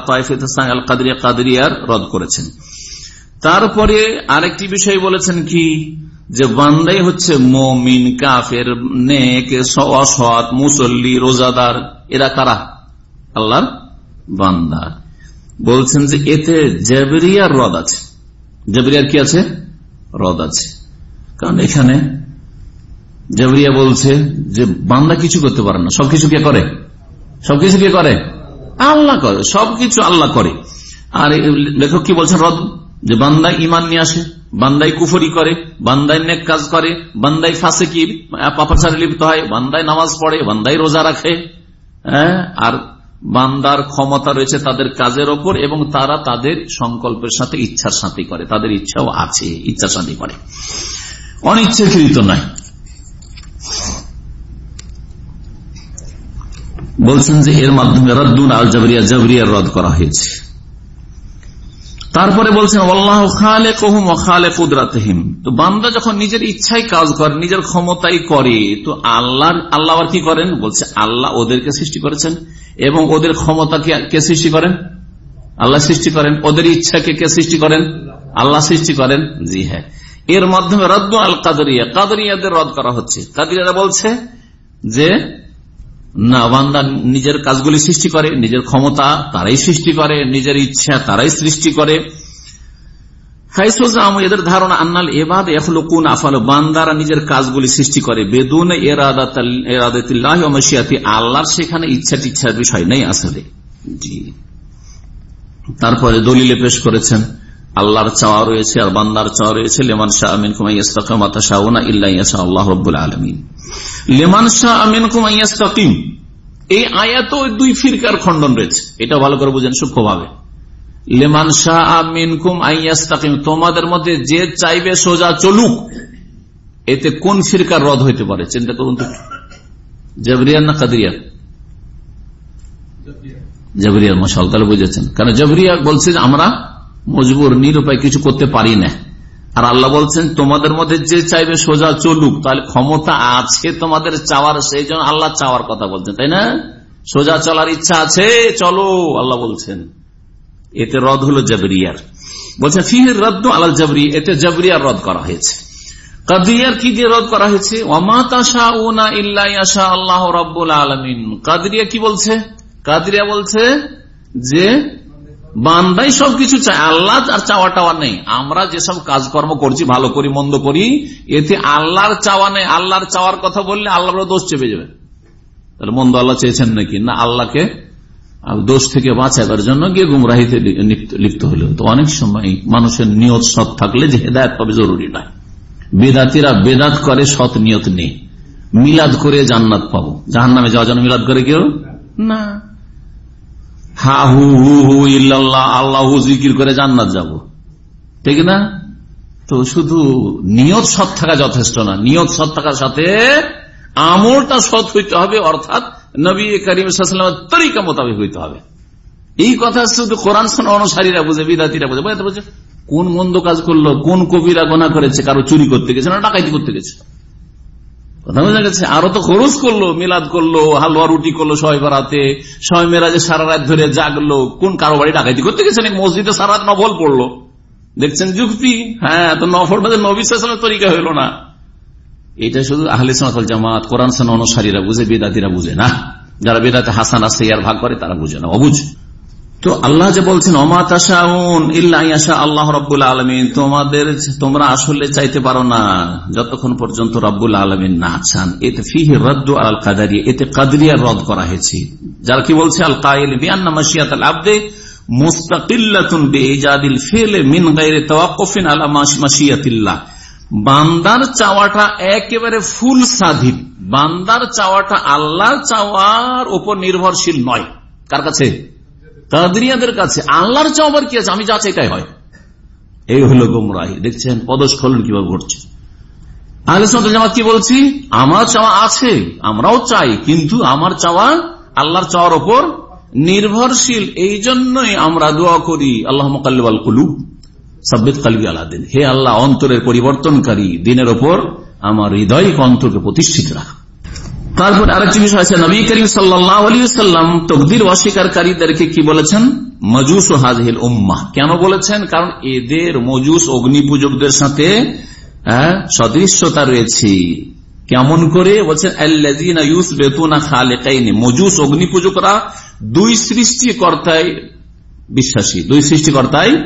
Speaker 1: কাদরিয়া। করেছেন। তারপরে আরেকটি বিষয় বলেছেন কি? যে বান্দাই হচ্ছে মমিন, কাফের, নেক, অসৎ, মুসল্লি, রোজাদার, এরা কারা? আল্লাহর বান্দা। বলছেন যে এতে জেবরিয়ার রদ আছে। জেবরিয়ার কি আছে? রদ আছে। কারণ এখানে জেবরিয়া বলছে যে বান্দা কিছু করতে পারে না। সবকিছু কে করে? সবকিছু কে করে? আল্লাহ করে। সবকিছু আল্লাহ করে। আর লেখক কি বলছেন? রদ যে বান্দায় ইমান নিয়ে আসে, বান্দাই কুফরি করে, বান্দাই নেক কাজ করে, বান্দাই ফাঁসে কি পাপাচারে লিপ্ত হয় বান্দায় নামাজ পড়ে, বান্দাই রোজা রাখে হ্যাঁ? আর বান্দার ক্ষমতা রয়েছে তাদের কাজের ওপর এবং তারা তাদের সংকল্পের সাথে ইচ্ছার সাথে করে, তাদের ইচ্ছাও আছে, ইচ্ছার সাথে করে। অনিচ্ছাকৃত নয় বলছেন যে এর মাধ্যমে রদ্দুন আল জাবরিয়া জবরিয়া রদ করা হয়েছে। তারপরে বলছেন আল্লাহ খালে কহুম খালে কুদরাতহিম। তো বান্দা যখন নিজের ইচ্ছায় কাজ করে, নিজের ক্ষমতাই করে, তো আল্লাহ আল্লাহ আবার কি করেন? বলছে, আল্লাহ ওদেরকে সৃষ্টি করেছেন এবং ওদের ক্ষমতা কে সৃষ্টি করেন? আল্লাহ সৃষ্টি করেন। ওদের ইচ্ছাকে কে সৃষ্টি করেন? আল্লাহ সৃষ্টি করেন। জি হ্যাঁ। এর মাধ্যমে রদ্দ আল কাদরিয়া, কাদরিয়াদের রদ করা হচ্ছে। কাদরিয়ারা বলছে যে না, বান্দা নিজের কাজগুলি সৃষ্টি করে, নিজের ক্ষমতা তারাই সৃষ্টি করে, নিজের ইচ্ছা তারাই সৃষ্টি করে। এদের ধারণা, আন্নাল এবাদ এফলুকুন আফাল, বান্দারা নিজের কাজগুলি সৃষ্টি করে। বেদুন এরাদাতি আল্লাহর সেখানে ইচ্ছা টিচ্ছার বিষয় নেই আসলে। তারপরে দলিলে পেশ করেছেন আল্লাহর চাওয়া রয়েছে আর বান্দার চাওয়া রয়েছে। লেমান শাহ আমিন কুমাই শাহনা আল্লাহ রব্বুল আলমিন। লেমান শাহ আমিন কুমাইয়াস্তাকিম এই আয়াত দুই ফিরকার খণ্ডন রয়েছে। এটা ভালো করে বুঝেন সূক্ষ্মভাবে। লেমান শাহ আমিন কুম আইয়াস্তাকিম তোমাদের মধ্যে যে চাইবে সোজা চলুক, এতে কোন ফিরকার রদ হইতে পারে? চিন্তা করুন তো জবরিয়ার না কাদরিয়ার জবরিয়ার মশাল তাহলে বুঝেছেন। কারণ জবরিয়া বলছে আমরা মজবুর, নিরুপায় কিছু করতে পারি না। আর আল্লাহ বলছেন, তোমাদের মধ্যে যে চাইবে সোজা চলুক, তাহলে ক্ষমতা আছে তোমাদের চাওয়ার, সেই জন্য আল্লাহ চাওয়ার কথা বলছেন, তাই না? সোজা চলার ইচ্ছা আছে, চলো, আল্লাহ বলছেন। এতে রদ হলো জাবরিয়ার। বলছে ফিহের রদ্দ আল্লাহ জবরি, এতে জাবরিয়ার রদ করা হয়েছে। কাদিয়ার কি দিয়ে রদ করা হয়েছে? আল্লাহ রব্বুল আলমিন। কাদরিয়া কি বলছে? কাদরিয়া বলছে যে বান্দাই সবকিছু চায়। আল্লাহ আর চাওয়া টাওয়া নেই। আমরা যেসব কাজকর্ম করছি, ভালো করি, মন্দ করি, এতে আল্লাহর চাওয়া নেই। আল্লাহর চাওয়ার কথা বললে আল্লাহর দোষ চেপে যাবে। তাহলে মন্দ আল্লাহ চেয়েছেন নাকি? না, আল্লাহকে দোষ থেকে বাঁচাবার জন্য গিয়ে গুমরাহিতে লিপ্ত হলো তো অনেক সময় মানুষের নিয়ত সৎ থাকলে যে হেদায়ত তবে জরুরি নয়। বেদাতিরা বেদাত করে, সৎ নিয়ত নেই। মিলাদ করে জান্নাত পাবো। জাহান নামে যাওয়ার জন্য মিলাদ করে কেউ? না। হা হু হু হু ইল্লাল্লাহ, আল্লাহ করে জান্নাত যাব। ঠিক না? তো শুধু নিয়ত সৎ থাকা যথেষ্ট না। নিয়ত সৎ থাকার সাথে আমলটা সৎ হইতে হবে, অর্থাৎ নবী করিম তরিকা মোতাবেক হইতে হবে। এই কথা শুধু কোরআন অনুসারীরা বুঝে, বিদাতিরা বুঝে। বুঝে কোন মন্দ কাজ করল, কোন কবিরা গোনা করেছে, কারও চুরি করতে গেছে না, ডাকাইতি করতে গেছে? আরও তো খরচ করল, মিলাদ করল, হালুয়া রুটি করল সবাই বাড়াতে সবাই মেরাজে সারা রাত ধরে জাগলো, কোন কারও বাড়ি ডাকাইতি করতে গেছে নাকি? মসজিদে সারা রাত নফল পড়ল। দেখছেন যুক্তি? হ্যাঁ তো নফল বাদে নবিশ্বাসনের তরিকা হইল না। এটা শুধু আহলে সনাতল জামাত, কোরআন সান অনুসারীরা বুঝে, বেদাতিরা বুঝে না। যারা বেদাতে হাসান আসে আর ভাগ করে, তারা বুঝে না। অবুঝ। তো আল্লাহ যে বলছেন ইল্লাহ আল্লাহ রব্বুল আলমিন। তোমাদের, তোমরা আসলে চাইতে পারো না, যতক্ষণ পর্যন্ত রব্বুল আলমিন না চান এতে ফিহে রদ্দ আল কাদারিয়া এতে কাদরিয়া রদ করা হয়েছে। যারা কি বলছে? আল কাইল বিয়ান্না মাসিয়াত আল বান্দার চাওয়াটা একেবারে ফুল সাধিত বান্দার চাওয়াটা আল্লাহর চাওয়ার উপর নির্ভরশীল নয়। কার কাছে? কাদরিয়াদের কাছে আল্লাহর চাওয়ার কি আছে? আমি যা চাইটাই হয়। এই হলো গুমরাহি। দেখছেন, পদস্খলন কীভাবে ঘটছে? আহলে জামাত কি বলছি? আমার চাওয়া আছে, আমরাও চাই, কিন্তু আমার চাওয়া আল্লাহর চাওয়ার ওপর নির্ভরশীল। এই জন্যই আমরা দোয়া করি আল্লাহ মোকাল্লিবাল কুলু সাব্বিত কালবি আল্লাহ দিন। হে আল্লাহ, অন্তরের পরিবর্তনকারী দিনের ওপর আমার হৃদয় অন্তরকে প্রতিষ্ঠিত রাখা। তারপর আরেকটি বিষয় আছে, নবী করিম সাল্লাম তকদির অস্বীকারীদেরকে কি বলেছেন? মজুস ও হাজহিল উম্মা কেন বলেছেন? কারণ এদের মজুস অগ্নি পূজকদের সাথে সদৃশ্যতা রয়েছে। কেমন করে? বলছেন মজুস অগ্নি পূজকরা দুই সৃষ্টিকর্তায় বিশ্বাসী। দুই সৃষ্টিকর্তায়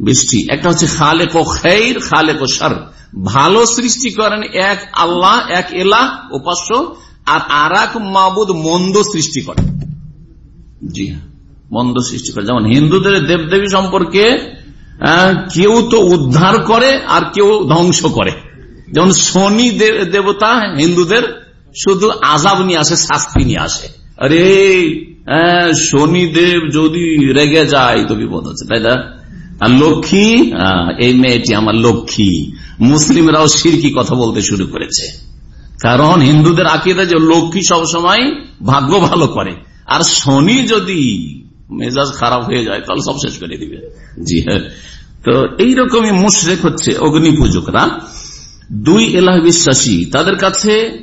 Speaker 1: বৃষ্টি। একটা হচ্ছে খালেক ও খের খালেক ও সার ভালো সৃষ্টি করেন এক আল্লাহ, এক এলা উপাস্য আর আর এক মাবুদ মন্দ সৃষ্টি করে। জি হ্যাঁ মন্দ সৃষ্টি করে। যেমন হিন্দুদের দেবদেবী সম্পর্কে কেউ তো উদ্ধার করে আর কেউ ধ্বংস করে। যেমন শনি দেবতা হিন্দুদের শুধু আজাব নিয়ে আসে শাস্তি নিয়ে আসে। আরে আহ, শনিদেব যদি রেগে যায় তো বিপদ হচ্ছে তাই না? আর লক্ষ্মী এই মেয়েটি আমার লক্ষ্মী। মুসলিমরাও সিরকি কথা বলতে শুরু করেছে। কারণ হিন্দুদের আকিদা যে লক্ষ্মী সবসময় ভাগ্য ভালো করে। আর শনি যদি মেজাজ খারাপ হয়ে যায়, তাহলে সব শেষ করে দিবে। জি হ্যাঁ। তো এইরকমই মুশরেক হচ্ছে অগ্নি পূজকরা দুই এলাহ বিশ্বাসী, তাদের কাছে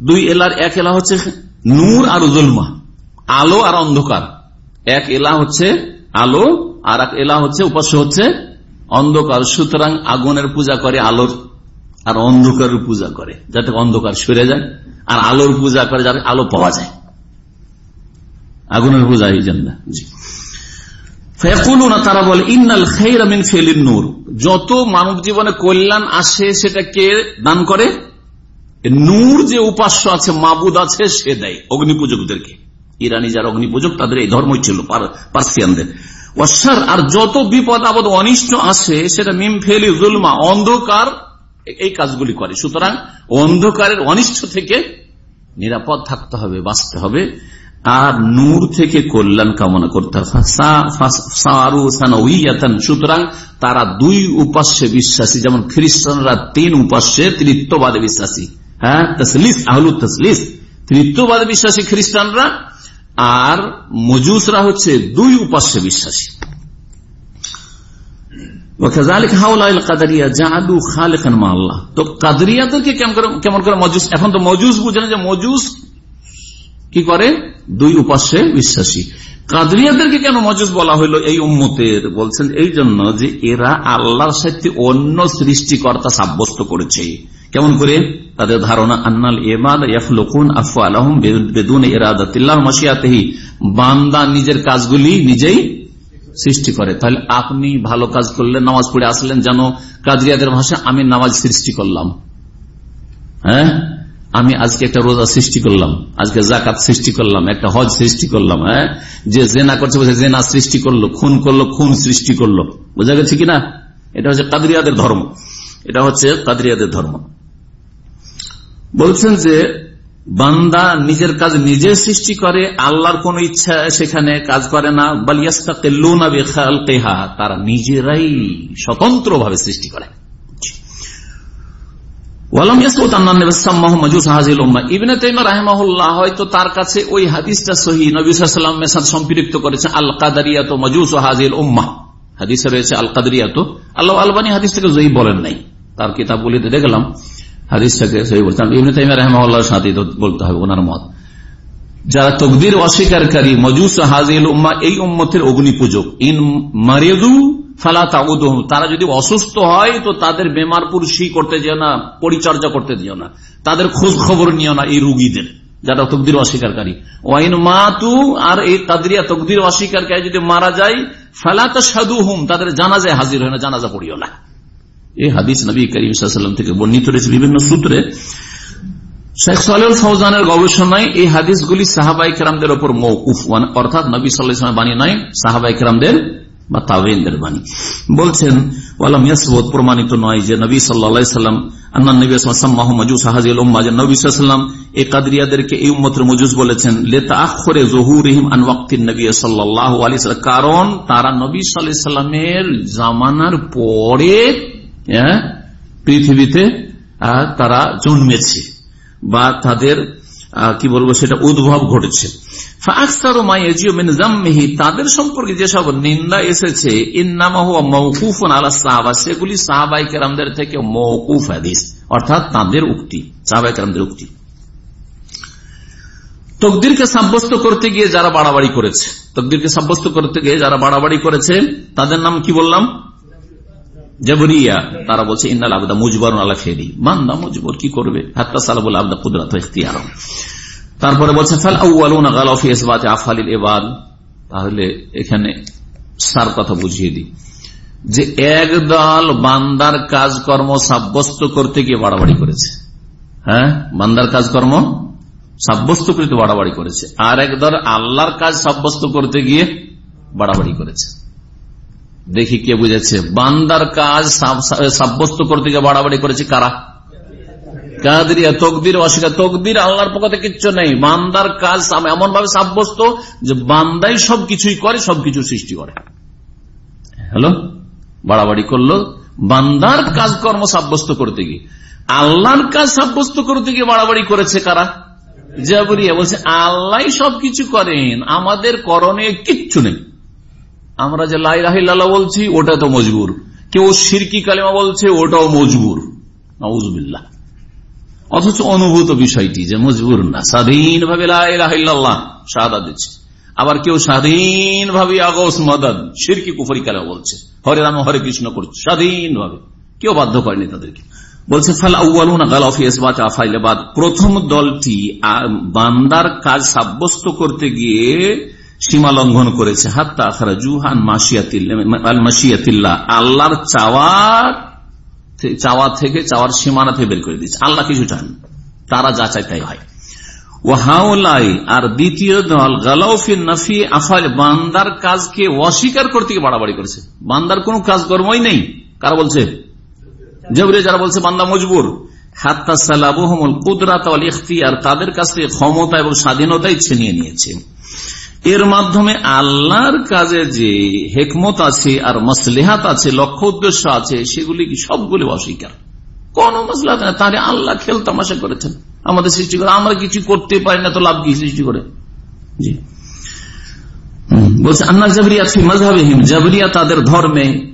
Speaker 1: দুই এলার এক এলা হচ্ছে নূর আর জুলমা, আলো আর অন্ধকার। এক এলা হচ্ছে আলো, আর এক এলা হচ্ছে, উপাস্য হচ্ছে অন্ধকার। সুতরাং আগুনের পূজা করে আলোর আর অন্ধকারের পূজা করে, যাতে অন্ধকার সরে যায়, আর আলোর পূজা করে যাতে আলো পাওয়া যায়। আগুনের পূজা এই জন্য। তারা বলে, ইন্নাল খেরামিন ফেলিন নূর। যত মানব জীবনে কল্যাণ আসে সেটা কে দান করে নূর যে উপাস্য আছে, মাবুদ আছে, সে দেয় অগ্নি পূজকদেরকে ইরানি যারা অগ্নি পূজক তাদের এই ধর্মই ছিল পার্সিয়ানদের। অসার আর যত বিপদ আপদ অনিষ্ট আসে, সেটা মিম ফেলি জুলমা অন্ধকার এই কাজগুলি করে। সুতরাং অন্ধকারের অনিষ্ট থেকে নিরাপদ থাকতে হবে, বাঁচতে হবে। আর নূর থেকে কল্যাণ কামনা করতে হবে। সুতরাং তারা দুই উপাস্যে বিশ্বাসী, যেমন খ্রিস্টানরা তিন উপাস্যে তৃত্ববাদে বিশ্বাসী। হ্যাঁ তসলিস, আহলু তসলিস। তৃত্ববাদে বিশ্বাসী খ্রিস্টানরা। আর মজুসরা হচ্ছে দুই উপাস্যে বিশ্বাসী। বলছেন এই জন্য যে এরা আল্লাহর সাথে অন্য সৃষ্টিকর্তা সাব্যস্ত করেছে। কেমন করে? তাদের ধারণা, আন্নাল ইয়াফলুকুন আফু আলহম বেদুন এরাদাতিল্লাহ মাসিয়াতেহি বান্দা নিজের কাজগুলি নিজেই সৃষ্টি করে। তাহলে আপনি ভালো কাজ করলেন নামাজ পড়ে আসলেন যেন কাদরিয়াদের ভাষা আমি নামাজ সৃষ্টি করলাম। হ্যাঁ? আমি আজকে একটা রোজা সৃষ্টি করলাম, আজকে জাকাত সৃষ্টি করলাম, একটা হজ সৃষ্টি করলাম। হ্যাঁ? যে জেনা করছে, বলছে, জেনা সৃষ্টি করল, খুন করল, খুন সৃষ্টি করল। বোঝা গেছে কিনা? এটা হচ্ছে কাদরিয়াদের ধর্ম। এটা হচ্ছে কাদরিয়াদের ধর্ম। বলছেন যে বান্দা নিজের কাজ নিজে সৃষ্টি করে, আল্লাহর কোন ইচ্ছা সেখানে কাজ করে না। বালিয়াস্তা তারা নিজেরাই স্বতন্ত্র ভাবে সৃষ্টি করে। হয়তো তার কাছে ওই হাদিসটা মজুস হাদিসে রয়েছে আল্লাহ বলেন নাই। তার দেখলাম হাদিসটাকে বলতাম রহমাল্লাহর সাথে বলতে হবে ওনার মত। যারা তকদির অস্বীকারী, মজুস হাজিল উম্মা, এই উম্মতের অগ্নি ইন মারেদু ফালা তারা যদি অসুস্থ হয়, তো তাদের বেমার করতে যেও না, পরিচর্যা করতে দিও না। তাদের খোঁজ খবর নিও না এই রুগীদের, যারা তকদির অস্বীকারী। ওয়াইন মাতু, আর এই তাদরিয়া তকদির অস্বীকারী যদি মারা যায় ফালাত সাধু হুম তাদের জানাজায় হাজির হয় না, জানাজা পড়িও না। এই হাদিস নবী করিমসাল্লাম থেকে বর্ণিত রয়েছে বিভিন্ন সূত্রে। শেখ সালেউল ফৌজানের গবেষণায় এই হাদিসগুলি সাহাবাই কেরামদের ওপর মৌকুফ অর্থাৎ নবী সাল্লাহ বাণী নয় সাহাবাই কেরামদের বা তাবেনদের বাণী। বলছেন প্রমাণিত নয় যে নবী সাল্লা সাল্লাম কারণ তারা নবী সাল্লামের জামানার পরে পৃথিবীতে তারা জন্মেছে বা তাদের কি বলব সেটা উদ্ভব ঘটেছে। তাদের সম্পর্কে যেসব নিন্দা এসেছে হুয়া সেগুলি সাহাবাই কেরামদের থেকে মৌকুফ হাদিস, অর্থাৎ তাদের উক্তি, সাহাবাই কেরামদের উক্তি। তকদিরকে সাব্যস্ত করতে গিয়ে যারা বাড়াবাড়ি করেছে, তকদিরকে সাব্যস্ত করতে গিয়ে যারা বাড়াবাড়ি করেছে, তাদের নাম কি বললাম? জবরিয়া, তারা বলছে, ইন্নাল আবদা মুজবর আলা ফেরি মান্দা মুজবর, কি করবে? হাত্তা সালাবুল আবদা কুদরাত ইখতিয়ার। তারপরে বলছে, ফাল আউয়ালুনা গালাউ ফি ইসবাতি আফআলিল ইবাদ। তাহলে এখানে সার কথা বুঝিয়ে দিই। যে একদল বান্দার কাজকর্ম সাব্যস্ত করতে গিয়ে বাড়াবাড়ি করেছে। হ্যাঁ? বান্দার কাজকর্ম সাব্যস্ত করতে বাড়াবাড়ি করেছে। আর একদল আল্লাহর কাজ সাব্যস্ত করতে গিয়ে বাড়াবাড়ি করেছে। দেখি কে বুঝেছে। বান্দার কাজ সাব্যস্ত করতে গিয়ে বাড়াবাড়ি করেছে কারা? কাদরিয়া তকদির অস্বীকার তকদির আল্লাহর পক্ষে কিচ্ছু নেই। বান্দার কাজ এমন ভাবে সাব্যস্ত যে বান্দাই সবকিছুই করে, সবকিছু সৃষ্টি করে। হ্যালো? বাড়াবাড়ি করল। বান্দার সাব্যস্ত করতে গিয়ে। আল্লাহর কাজ সাব্যস্ত করতে গিয়ে বাড়াবাড়ি করেছে কারা? জাবরিয়া বলছে আল্লাহ সবকিছু করেন। আমাদের করণে কিচ্ছু নেই। আমরা যে লাই রাহিল্লাহ বলছি, ওটা তো মজবুর। কেউ সিরকি কালেমা বলছে, ওটাও মজবুর। নজবুল্লাহ অথচ অনুভূত বিষয়টি যে মজবুর না। স্বাধীন ভাবে লাইল্লাহ সাদা দিচ্ছে। আবার কেউ স্বাধীন ভাবে আগস মদন সিরকি, কুফরি কালেমা বলছে। হরে রাম, হরে কৃষ্ণ করছে। স্বাধীন ভাবে কেউ বাধ্য করেনি তাদেরকে। বলছে প্রথম দলটি বান্দার কাজ সাব্যস্ত করতে গিয়ে সীমা লঙ্ঘন করেছে। হাত্তা আখারা জুহান মাসিয়াতিল্লা আল্লাহর চাওয়ার চাওয়া থেকে, চাওয়ার সীমানা থেকে বের করে দিচ্ছে আল্লাহ কিছু চান তারা যা চায় তাই হয়। ও হাওলাই আর দ্বিতীয় দল গালাউফিন নাফি, আফাল বান্দার কাজকে অস্বীকার করতে বাড়াবাড়ি করেছে। বান্দার কোন কাজকর্মই নেই। কারা বলছে? জবরে যারা বলছে, বান্দা মজবুর। হাত্তা সালাবুহমুল কুদরাত ইখতিয়ার, তাদের কাছ থেকে ক্ষমতা এবং স্বাধীনতাই ছিনিয়ে নিয়েছে। এর মাধ্যমে আল্লাহর কাজে যে হেকমত আছে আর মসলেহাত আছে, লক্ষ্য উদ্দেশ্য আছে, সেগুলি সবগুলি অস্বীকার? কোন মসলা তাহলে আল্লাহ খেল তামাশা করেছেন। আমাদের সৃষ্টি করে। আমরা কিছু করতে পারি না, তো লাভ কি সৃষ্টি করে? জি। বলছে, আন্না জাবরিয়া মজাবিহীন জাবরিয়া তাদের ধর্মে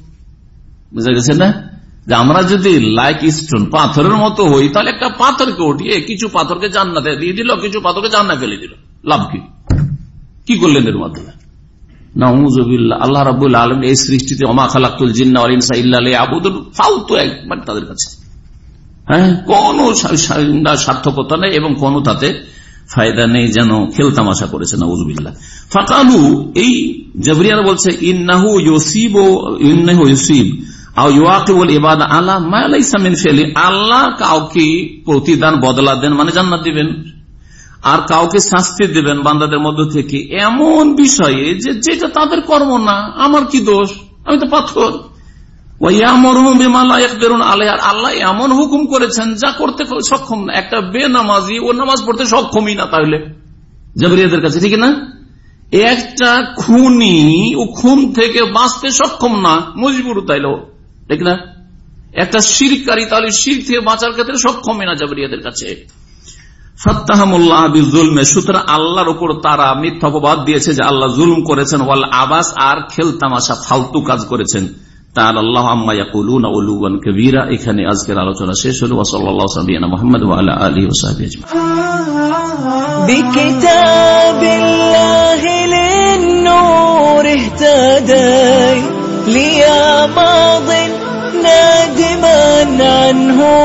Speaker 1: বুঝা গেছে না? যে আমরা যদি লাইক স্টোন পাথরের মতো হই, তাহলে একটা পাথরকে উঠিয়ে কিছু পাথরকে জান্নাতে দিয়ে দিল, কিছু পাথরকে জান্না ফেলে দিল। লাভ কি? কি করলেন এর মাধ্যমে? আল্লাহ আলম এই সৃষ্টিতে তাদের কাছে। হ্যাঁ? কোন সার্থকতা নেই এবং কোন তাতে ফায়দা নেই যেন খেলতামাশা করেছে ফাকালু, এই জবরিয়ারা বলছে, ইন্নাহু ইউসিব ইন্নাহু ইউসিব। আল্লাহ কাউকে প্রতিদান বদলা দেন মানে জান্নাত দিবেন। আর কাউকে শাস্তি দেবেন বান্দাদের মধ্য থেকে এমন বিষয়ে যে যেটা তাদের কর্ম না, আমার কি দোষ? আমি তো পাথর। আল্লাহ এমন হুকুম করেছেন যা করতে সক্ষম না। একটা বেনামাজি ও নামাজ পড়তে সক্ষমই না তাহলে। জাবরিয়াদের কাছে, ঠিক না? একটা খুনি ও খুন থেকে বাঁচতে সক্ষম না, মজবুর তাইলো ঠিক না একটা শিরকারী তাহলে শির থেকে বাঁচার ক্ষেত্রে সক্ষমই না জাবরিয়াদের কাছে সুতরাং আল্লাহর উপর তারা মিথ্যা অপবাদ দিয়েছে যে আল্লাহ জুলুম করেছেন ওয়াল আবাস আর খেলতামাশা ফালতু কাজ করেছেন তার আল্লাহ আম্মায়াকুলুন উলুওয়ান কবিরা এখানে আজকের আলোচনা শেষ হলো ওসল্লাহ সাবিয়ানা মোহাম্মদ ওয়ালা আলী ওসাহাবি
Speaker 2: بكتاب الله للنور اهتدي ليا نادما عنه.